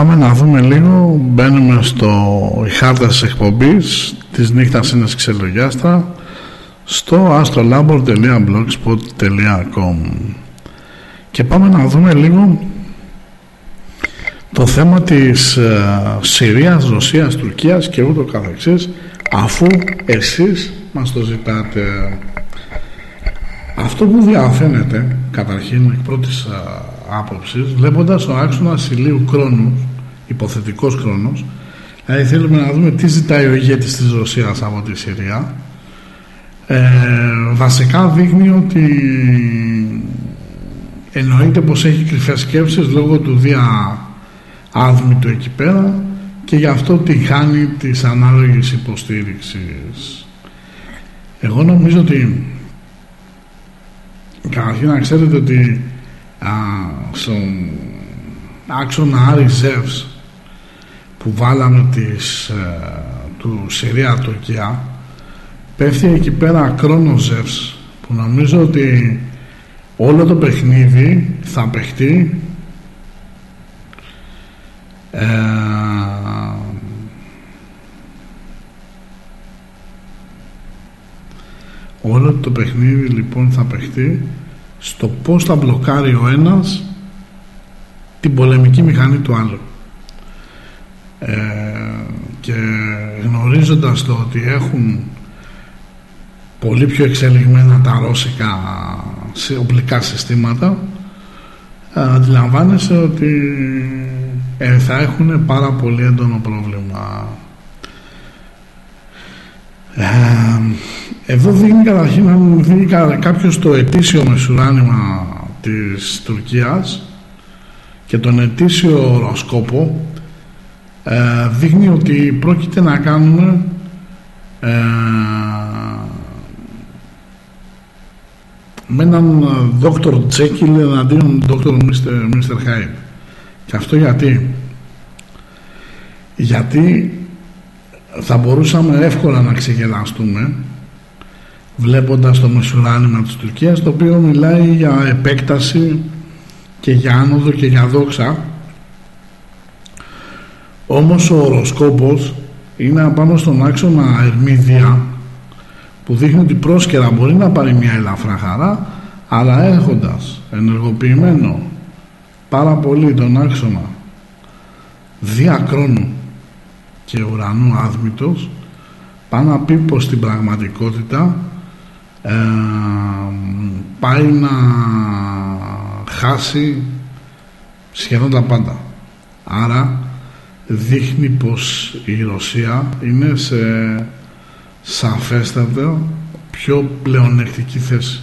πάμε να δούμε λίγο. Μπαίνουμε στο οι χάρτες της εκπομπής της νύχτας είναι ξελογιάστρα στο astrolabor.blogspot.com και πάμε να δούμε λίγο το θέμα της uh, Συρίας, Ρωσίας, Τουρκίας και ούτω καθεξής αφού εσείς μας το ζητάτε. Αυτό που διαφαίνεται καταρχήν εκ πρώτης uh, άποψης βλέποντας ο άξονας ηλίου χρόνου υποθετικός χρόνος δηλαδή θέλουμε να δούμε τι ζητάει ο ηγέτης της Ρωσίας από τη Συρία ε, βασικά δείχνει ότι εννοείται πως έχει κρυφές σκέψεις λόγω του δια του εκεί πέρα και γι' αυτό τη χάνει της ανάλογης υποστήριξης. Εγώ νομίζω ότι καταρχήν να ξέρετε ότι α, στον άξονα Άρη Ζεύς που βάλαμε τις, ε, του Συρία Τουρκία πέφτει εκεί πέρα ακρόνος Ζεύς που νομίζω ότι όλο το παιχνίδι θα παιχτεί. Ε, όλο το παιχνίδι λοιπόν θα παιχτεί στο πως θα μπλοκάρει ο ένας την πολεμική μηχανή του άλλου ε, και γνωρίζοντας το ότι έχουν πολύ πιο εξελιγμένα τα ρώσικα σε οπλικά συστήματα αντιλαμβάνεσαι ότι ε, θα έχουν πάρα πολύ έντονο πρόβλημα. Ε, εδώ δίνει καταρχήν να μου δίνει κάποιος το ετήσιο μεσουράνημα της Τουρκίας και τον ετήσιο οροσκόπο ε, δείχνει ότι πρόκειται να κάνουμε ε, με έναν Dr. Jekyll εναντίον Dr. Mr. Hyde. Και αυτό γιατί; Γιατί θα μπορούσαμε εύκολα να ξεγελαστούμε βλέποντας το μεσουράνημα της Τουρκίας το οποίο μιλάει για επέκταση και για άνοδο και για δόξα όμως ο οροσκόπος είναι απάνω στον άξονα Ερμίδια που δείχνει ότι πρόσκαιρα μπορεί να πάρει μια ελαφρά χαρά αλλά έχοντας ενεργοποιημένο πάρα πολύ τον άξονα διακρόνου και ουρανού άδμητος πάει να πει πως στην πραγματικότητα ε, πάει να χάσει σχεδόν τα πάντα. Άρα δείχνει πως η Ρωσία είναι σε σαφέστατα πιο πλεονεκτική θέση.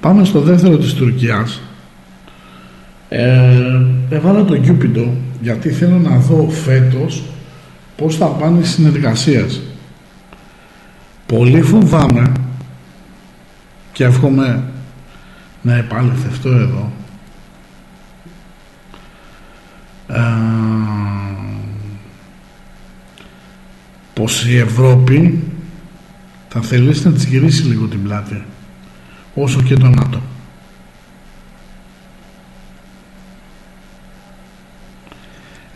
Πάμε στο δεύτερο της Τουρκίας. Ε, έβαλα το Κιούπιντο γιατί θέλω να δω φέτος πώς θα πάνε οι συνεργασίες. Πολύ φοβάμαι και εύχομαι να επαληθευτώ εδώ. Ε, πως η Ευρώπη θα θελήσει να της γυρίσει λίγο την πλάτη όσο και το ΝΑΤΟ.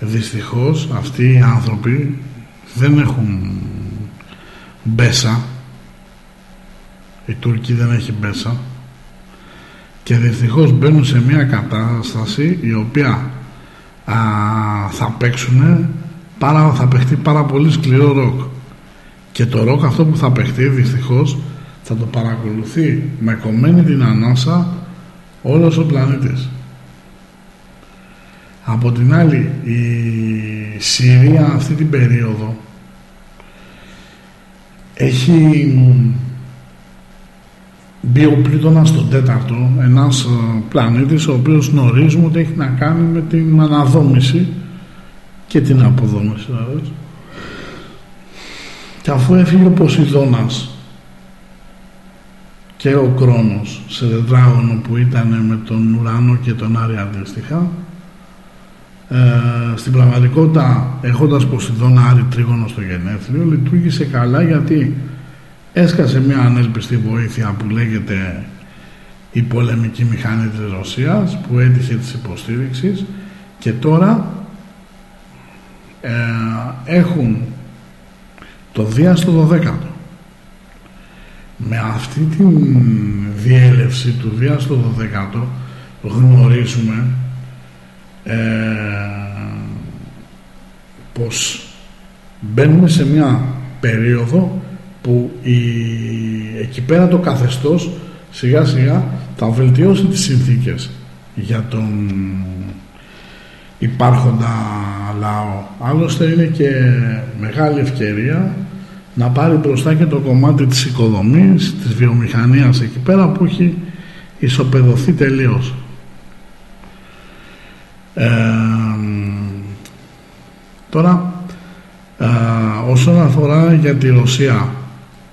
Δυστυχώς αυτοί οι άνθρωποι δεν έχουν μπέσα η Τουρκία δεν έχει μπέσα και δυστυχώς μπαίνουν σε μια κατάσταση η οποία α, θα παίξουν πάρα, θα παιχτεί πάρα πολύ σκληρό ροκ. Και το ροκ αυτό που θα παιχτεί δυστυχώς θα το παρακολουθεί με κομμένη την ανάσα όλος ο πλανήτης. Από την άλλη η Συρία αυτή την περίοδο έχει μπει ο πλήτωνας στον τέταρτο ένας ε, πλανήτης ο οποίος γνωρίζουμε ότι έχει να κάνει με την αναδόμηση και την αποδόμηση δηλαδή. και αφού έφυγε ο Ποσειδώνας και ο Κρόνος σε τετράγωνο που ήταν με τον ουρανό και τον Άρη αντίστοιχα ε, στην πραγματικότητα έχοντας Ποσειδώνα Άρη τρίγωνο στο γενέθλιο λειτουργήσε καλά γιατί έσκασε μια ανέλπιστη βοήθεια που λέγεται η πολεμική μηχανή της Ρωσίας που έτυχε της υποστήριξης και τώρα ε, έχουν το Δία στο 12ο με αυτή τη διέλευση του Δία στο 12ο γνωρίζουμε ε, πως μπαίνουμε σε μια περίοδο που η, εκεί πέρα το καθεστώς σιγά σιγά θα βελτιώσει τις συνθήκες για τον υπάρχοντα λαό. Άλλωστε είναι και μεγάλη ευκαιρία να πάρει μπροστά και το κομμάτι της οικοδομής, της βιομηχανίας εκεί πέρα που έχει ισοπεδωθεί τελείως. Ε, τώρα ε, όσον αφορά για τη Ρωσία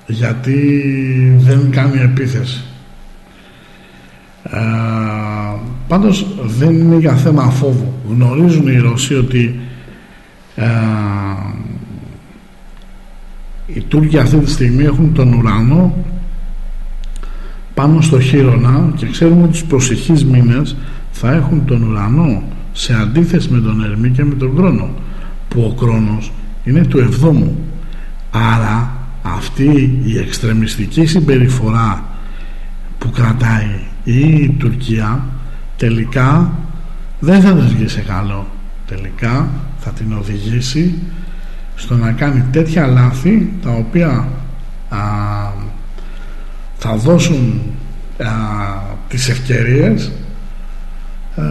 γιατί δεν κάνει επίθεση. Ε, πάντως δεν είναι για θέμα φόβου. Γνωρίζουν οι Ρωσοί ότι ε, οι Τούρκοι αυτή τη στιγμή έχουν τον ουρανό πάνω στο χείρονα και ξέρουμε ότι τους προσεχείς μήνες θα έχουν τον ουρανό σε αντίθεση με τον Ερμή και με τον Κρόνο που ο Κρόνος είναι του εβδόμου. Άρα αυτή η εξτρεμιστική συμπεριφορά που κρατάει η Τουρκία τελικά δεν θα της βγει σε καλό τελικά θα την οδηγήσει στο να κάνει τέτοια λάθη τα οποία α, θα δώσουν α, τις ευκαιρίες α,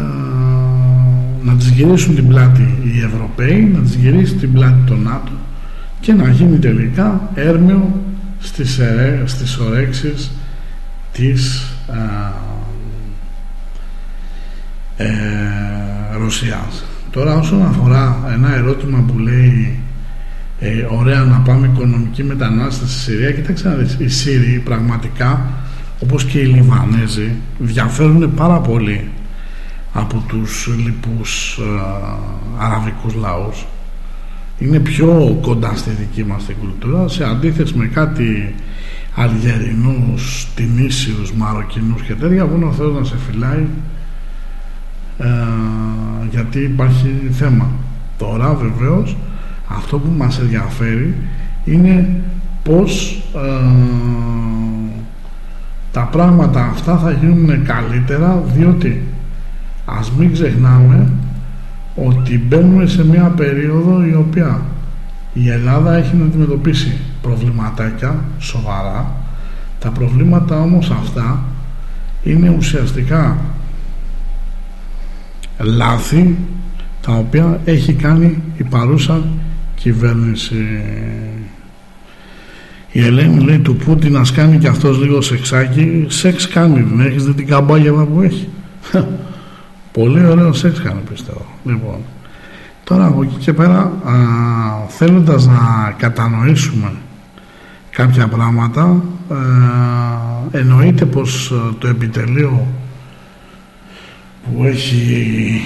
να τις γυρίσουν την πλάτη οι Ευρωπαίοι να τις γυρίσει την πλάτη το ΝΑΤΟ και να γίνει τελικά έρμεο στις, ερέ, στις ορέξεις της α, ε, Ρωσιάς. Τώρα όσον αφορά ένα ερώτημα που λέει ε, ωραία να πάμε οικονομική μετανάστευση στη Συρία κοιτάξτε να δεις, οι Σύριοι πραγματικά όπως και οι Λιβανέζοι διαφέρουν πάρα πολύ από τους λοιπούς ε, αραβικούς λαούς είναι πιο κοντά στη δική μας την κουλτούρα σε αντίθεση με κάτι Αλγερινούς, Τινήσιους, Μαροκινούς και τέτοια που είναι ο Θεός να σε φυλάει ε, γιατί υπάρχει θέμα. Τώρα βεβαίως αυτό που μας ενδιαφέρει είναι πως ε, τα πράγματα αυτά θα γίνουν καλύτερα διότι ας μην ξεχνάμε ότι μπαίνουμε σε μια περίοδο η οποία η Ελλάδα έχει να αντιμετωπίσει προβληματάκια σοβαρά. Τα προβλήματα όμως αυτά είναι ουσιαστικά λάθη τα οποία έχει κάνει η παρούσα κυβέρνηση. Η Ελένη λέει του Πούτιν να κάνει και αυτός λίγο σεξάκι. Σεξ κάνει δεν έχεις δει την καμπάγια που έχει Πολύ ωραίο σεξ κάνει πιστεύω. Λοιπόν, τώρα από εκεί και πέρα α, θέλοντας να κατανοήσουμε κάποια πράγματα ε, εννοείται πως το επιτελείο που έχει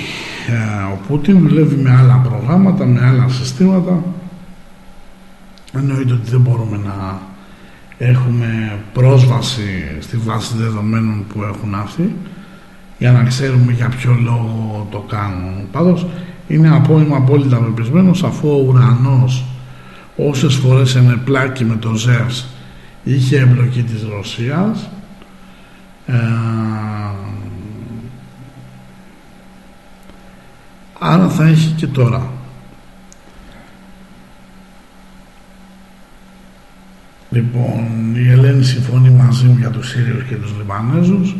ε, ο Πούτιν δουλεύει με άλλα προγράμματα, με άλλα συστήματα. Εννοείται ότι δεν μπορούμε να έχουμε πρόσβαση στη βάση δεδομένων που έχουν αυτοί για να ξέρουμε για ποιο λόγο το κάνουν. Πάντως είναι από, είμαι απόλυτα πεπισμένος αφού ο ουρανός όσες φορές πλάκι με το ΖΕΡΣ είχε εμπλοκή της Ρωσίας ε, άρα θα έχει και τώρα λοιπόν η Ελένη συμφωνεί μαζί μου για τους Σύριους και τους Λιβανέζους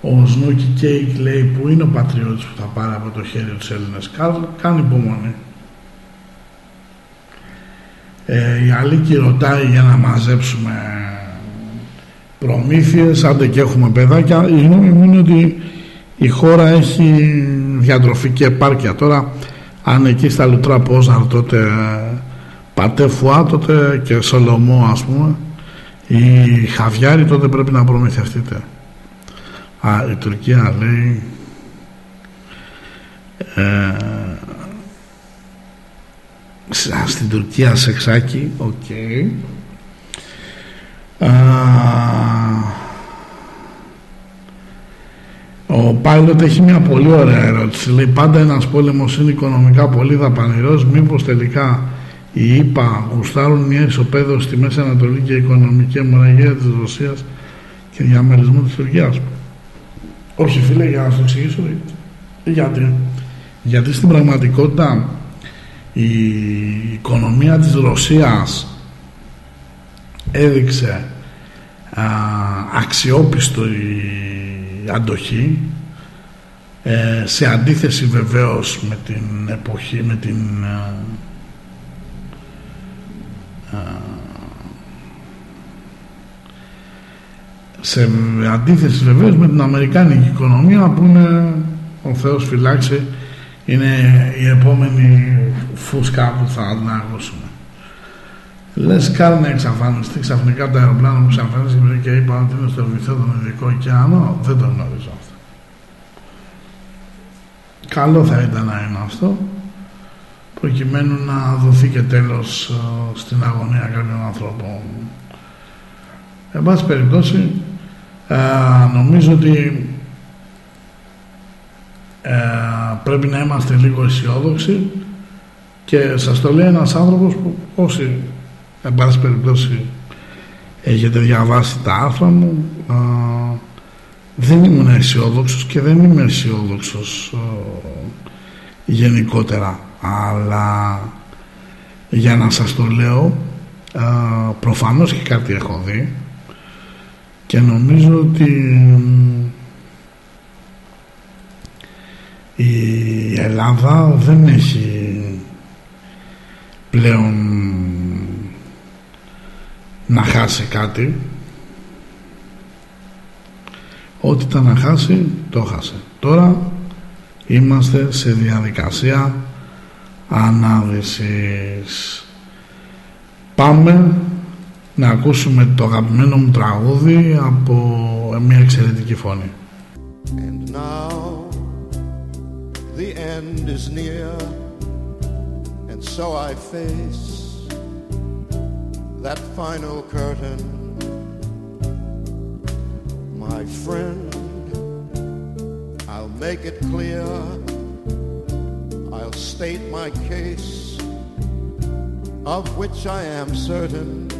ο Σνούκι Κέικ λέει που είναι ο πατριώτης που θα πάρει από το χέρι τους Έλληνες κάνει υπομονή ε, η Αλίκη ρωτάει για να μαζέψουμε προμήθειες, άντε και έχουμε παιδάκια. Η γνώμη μου είναι ότι η χώρα έχει διατροφική επάρκεια. Τώρα, αν εκεί στα Λουτρά Πόζαρ τότε Πατέ Φουά τότε και Σολομό ας πούμε η Χαβιάρη τότε πρέπει να προμηθευτείτε. Α, η Τουρκία λέει ε, στην Τουρκία σεξάκι OK okay. ο Πάιλοτ έχει μια πολύ ωραία ερώτηση λέει πάντα ένας πόλεμος είναι οικονομικά πολύ δαπανηρός μήπως τελικά οι ΗΠΑ γουστάρουν μια ισοπέδωση στη Μέση Ανατολή και οικονομική αιμορραγία της Ρωσίας και διαμερισμός της Τουρκίας; Όχι φίλε για να σου εξηγήσω γιατί. Γιατί στην πραγματικότητα η οικονομία της Ρωσίας έδειξε α, αξιόπιστο η αντοχή ε, σε αντίθεση βεβαίως με την εποχή με την σε αντίθεση βεβαίως με την Αμερικάνικη οικονομία που είναι ο Θεός φυλάξει είναι η επόμενη φούσκα που θα ανάγνωσουμε. Λες κάνει να εξαφανιστεί ξαφνικά το αεροπλάνο που εξαφανίστηκε και είπα ότι είναι στο βυθό των Ειδικό ωκεανό. Δεν το γνωρίζω αυτό. Καλό θα ήταν να είναι αυτό προκειμένου να δοθεί και τέλος ε, στην αγωνία κάποιων ανθρώπων. Εν πάση περιπτώσει, ε, νομίζω ότι ε, πρέπει να είμαστε λίγο αισιόδοξοι και σας το λέει ένας άνθρωπος που όσοι εν πάση περιπτώσει έχετε διαβάσει τα άρθρα μου α, δεν ήμουν αισιόδοξος και δεν είμαι αισιόδοξος γενικότερα. Αλλά για να σας το λέω α, προφανώς και κάτι έχω δει και νομίζω ότι η Ελλάδα δεν έχει πλέον να χάσει κάτι. Ό,τι ήταν να χάσει το χάσε. Τώρα είμαστε σε διαδικασία ανάδυσης πάμε να ακούσουμε το αγαπημένο μου τραγούδι από μια εξαιρετική φωνή The end is near, and so I face that final curtain. My friend, I'll make it clear, I'll state my case, of which I am certain.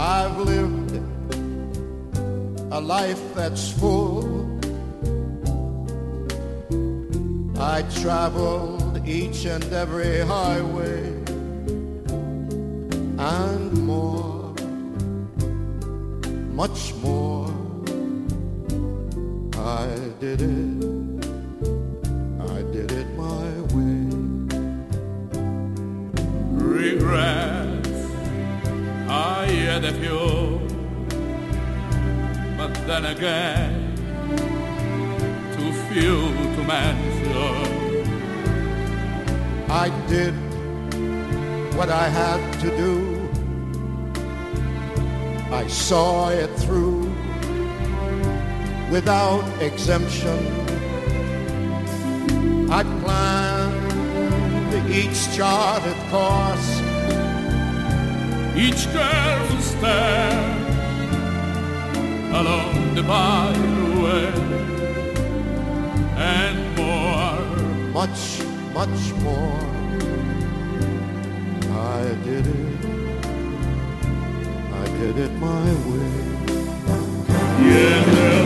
I've lived a life that's full I traveled each and every highway and more, much more. I did it, I did it my way. Regrets, A few, but then again, too few to mention. I did what I had to do. I saw it through without exemption. I planned each charted course each girl who stared along the byway and more. Much, much more. I did it. I did it my way. Yet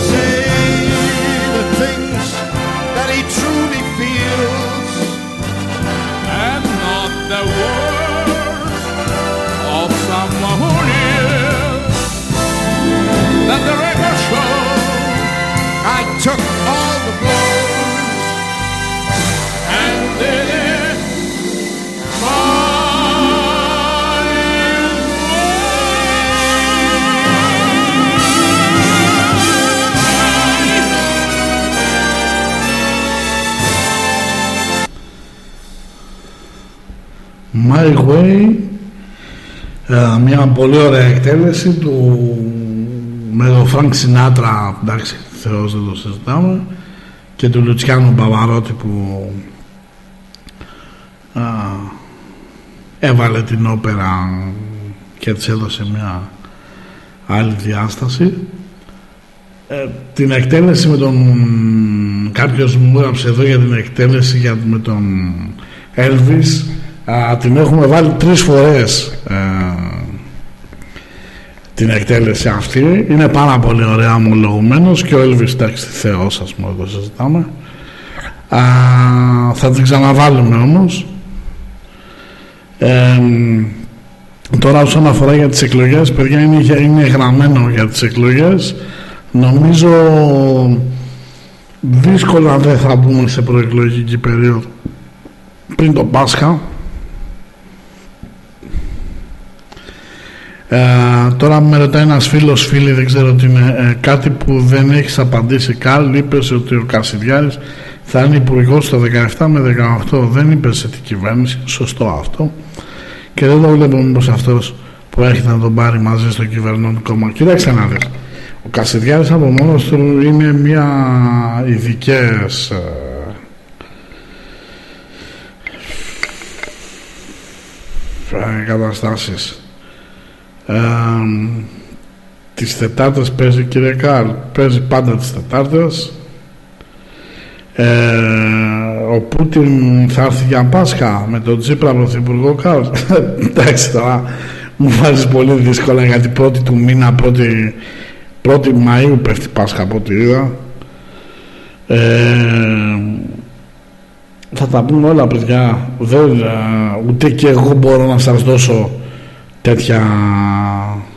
say My Way ε, μια πολύ ωραία εκτέλεση του με τον Φρανκ Σινάτρα εντάξει θεός δεν το συζητάμε και του Λουτσιάνο Παβαρότι που α, έβαλε την όπερα και της έδωσε μια άλλη διάσταση. Ε, την εκτέλεση με τον κάποιος μου έγραψε εδώ για την εκτέλεση για, με τον Elvis Α, την έχουμε βάλει τρεις φορές ε, την εκτέλεση αυτή. Είναι πάρα πολύ ωραία ομολογουμένος και ο Elvis εντάξει θεός ας πούμε το συζητάμε. Α, θα την ξαναβάλουμε όμως. Ε, τώρα όσον αφορά για τις εκλογές παιδιά είναι, είναι γραμμένο για τις εκλογές. Νομίζω δύσκολα δεν θα μπούμε σε προεκλογική περίοδο πριν το Πάσχα Ε, τώρα με ρωτάει ένας φίλος φίλη δεν ξέρω τι είναι ε, κάτι που δεν έχεις απαντήσει Καρλ είπε ότι ο Κασιδιάρης θα είναι υπουργός το 17 με 18 δεν είπες σε τι κυβέρνηση σωστό αυτό. Και δεν το βλέπω μήπως αυτός που έρχεται να τον πάρει μαζί στο κυβερνών κόμμα κοίταξε να δεις ο Κασιδιάρης από μόνος του είναι μια ειδικές ε, καταστάσεις ε, τις Τετάρτες παίζει κύριε Καρλ παίζει πάντα τις Τετάρτες. Ε, ο Πούτιν θα έρθει για Πάσχα με τον Τσίπρα πρωθυπουργό Καρλ. Εντάξει τώρα μου βάζεις πολύ δύσκολα γιατί πρώτη του μήνα πρώτη, πρώτη Μαΐου πέφτει Πάσχα από ό,τι είδα. Ε, θα τα πούμε όλα παιδιά. Δεν, ούτε και εγώ μπορώ να σας δώσω τέτοια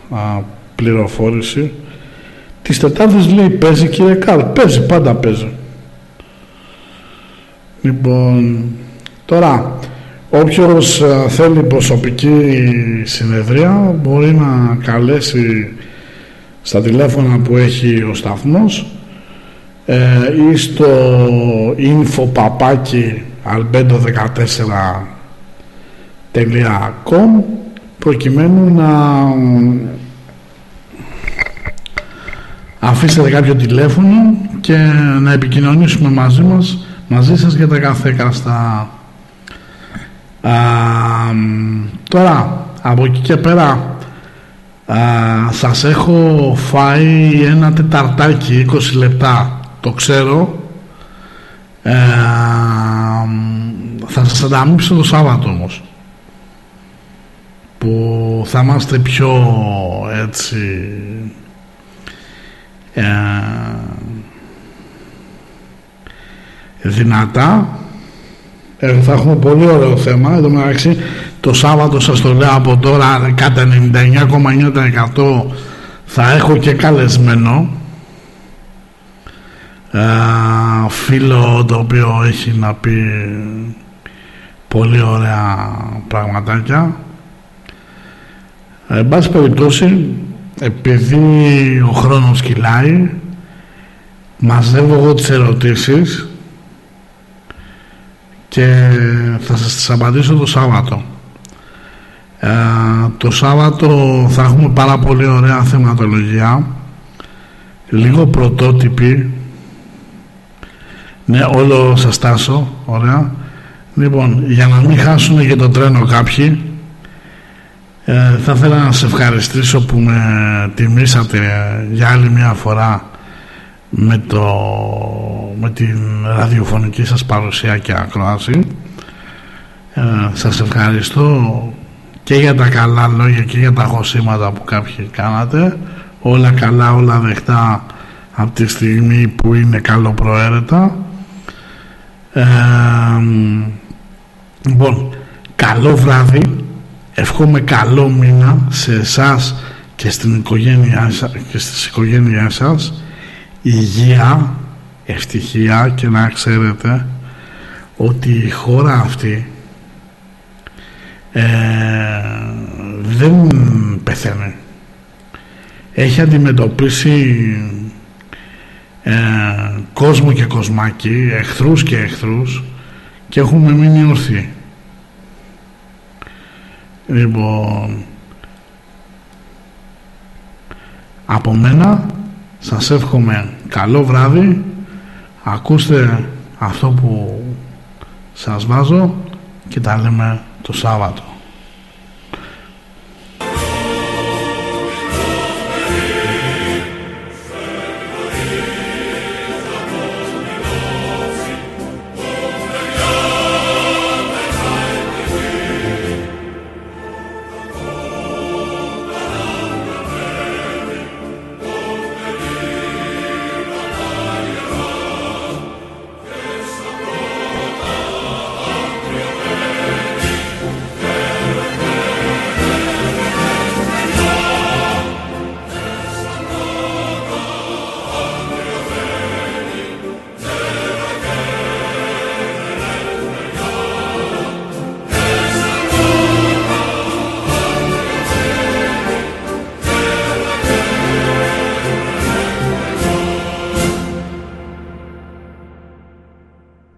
α, πληροφόρηση. Τις Τετάρτες λέει παίζει κύριε Καρλ παίζει πάντα παίζει λοιπόν τώρα όποιος α, θέλει προσωπική συνεδρία μπορεί να καλέσει στα τηλέφωνα που έχει ο σταθμός ε, ή στο info παπάκι albedo14.com προκειμένου να αφήσετε κάποιο τηλέφωνο και να επικοινωνήσουμε μαζί μας μαζί σας για τα κάθε κραστά α, τώρα από εκεί και πέρα α, σας έχω φάει ένα τεταρτάκι 20 λεπτά το ξέρω. Ε, θα σας ανταμείψω το Σάββατο όμως που θα είμαστε πιο έτσι ε, δυνατά. Ε, θα έχουμε πολύ ωραίο θέμα. Εδώ μεταξύ το Σάββατο σας το λέω από τώρα κατά 99,9% θα έχω και καλεσμένο. Ε, φίλο το οποίο έχει να πει πολύ ωραία πραγματάκια εν πάση περιπτώσει επειδή ο χρόνος κυλάει μαζεύω εγώ τις ερωτήσεις και θα σας τις απαντήσω το Σάββατο. Ε, το Σάββατο θα έχουμε πάρα πολύ ωραία θεματολογία λίγο πρωτότυπη. Ναι όλο σας τάσω ωραία. Λοιπόν για να μην χάσουν και το τρένο κάποιοι ε, θα ήθελα να σε ευχαριστήσω που με τιμήσατε για άλλη μια φορά με, το, με την ραδιοφωνική σας παρουσία και ακρόαση. Ε, σας ευχαριστώ και για τα καλά λόγια και για τα χωσήματα που κάποιοι κάνατε. Όλα καλά όλα δεχτά από τη στιγμή που είναι καλοπροαίρετα. Ε, λοιπόν καλό βράδυ εύχομαι καλό μήνα σε εσάς και στην οικογένειά σας και στις οικογένειές σας. Υγεία ευτυχία και να ξέρετε ότι η χώρα αυτή ε, δεν πεθαίνει. Έχει αντιμετωπίσει ε, κόσμο και κοσμάκι εχθρούς και εχθρούς και έχουμε μείνει ορθοί λοιπόν από μένα σας εύχομαι καλό βράδυ. Ακούστε αυτό που σας βάζω και τα λέμε το Σάββατο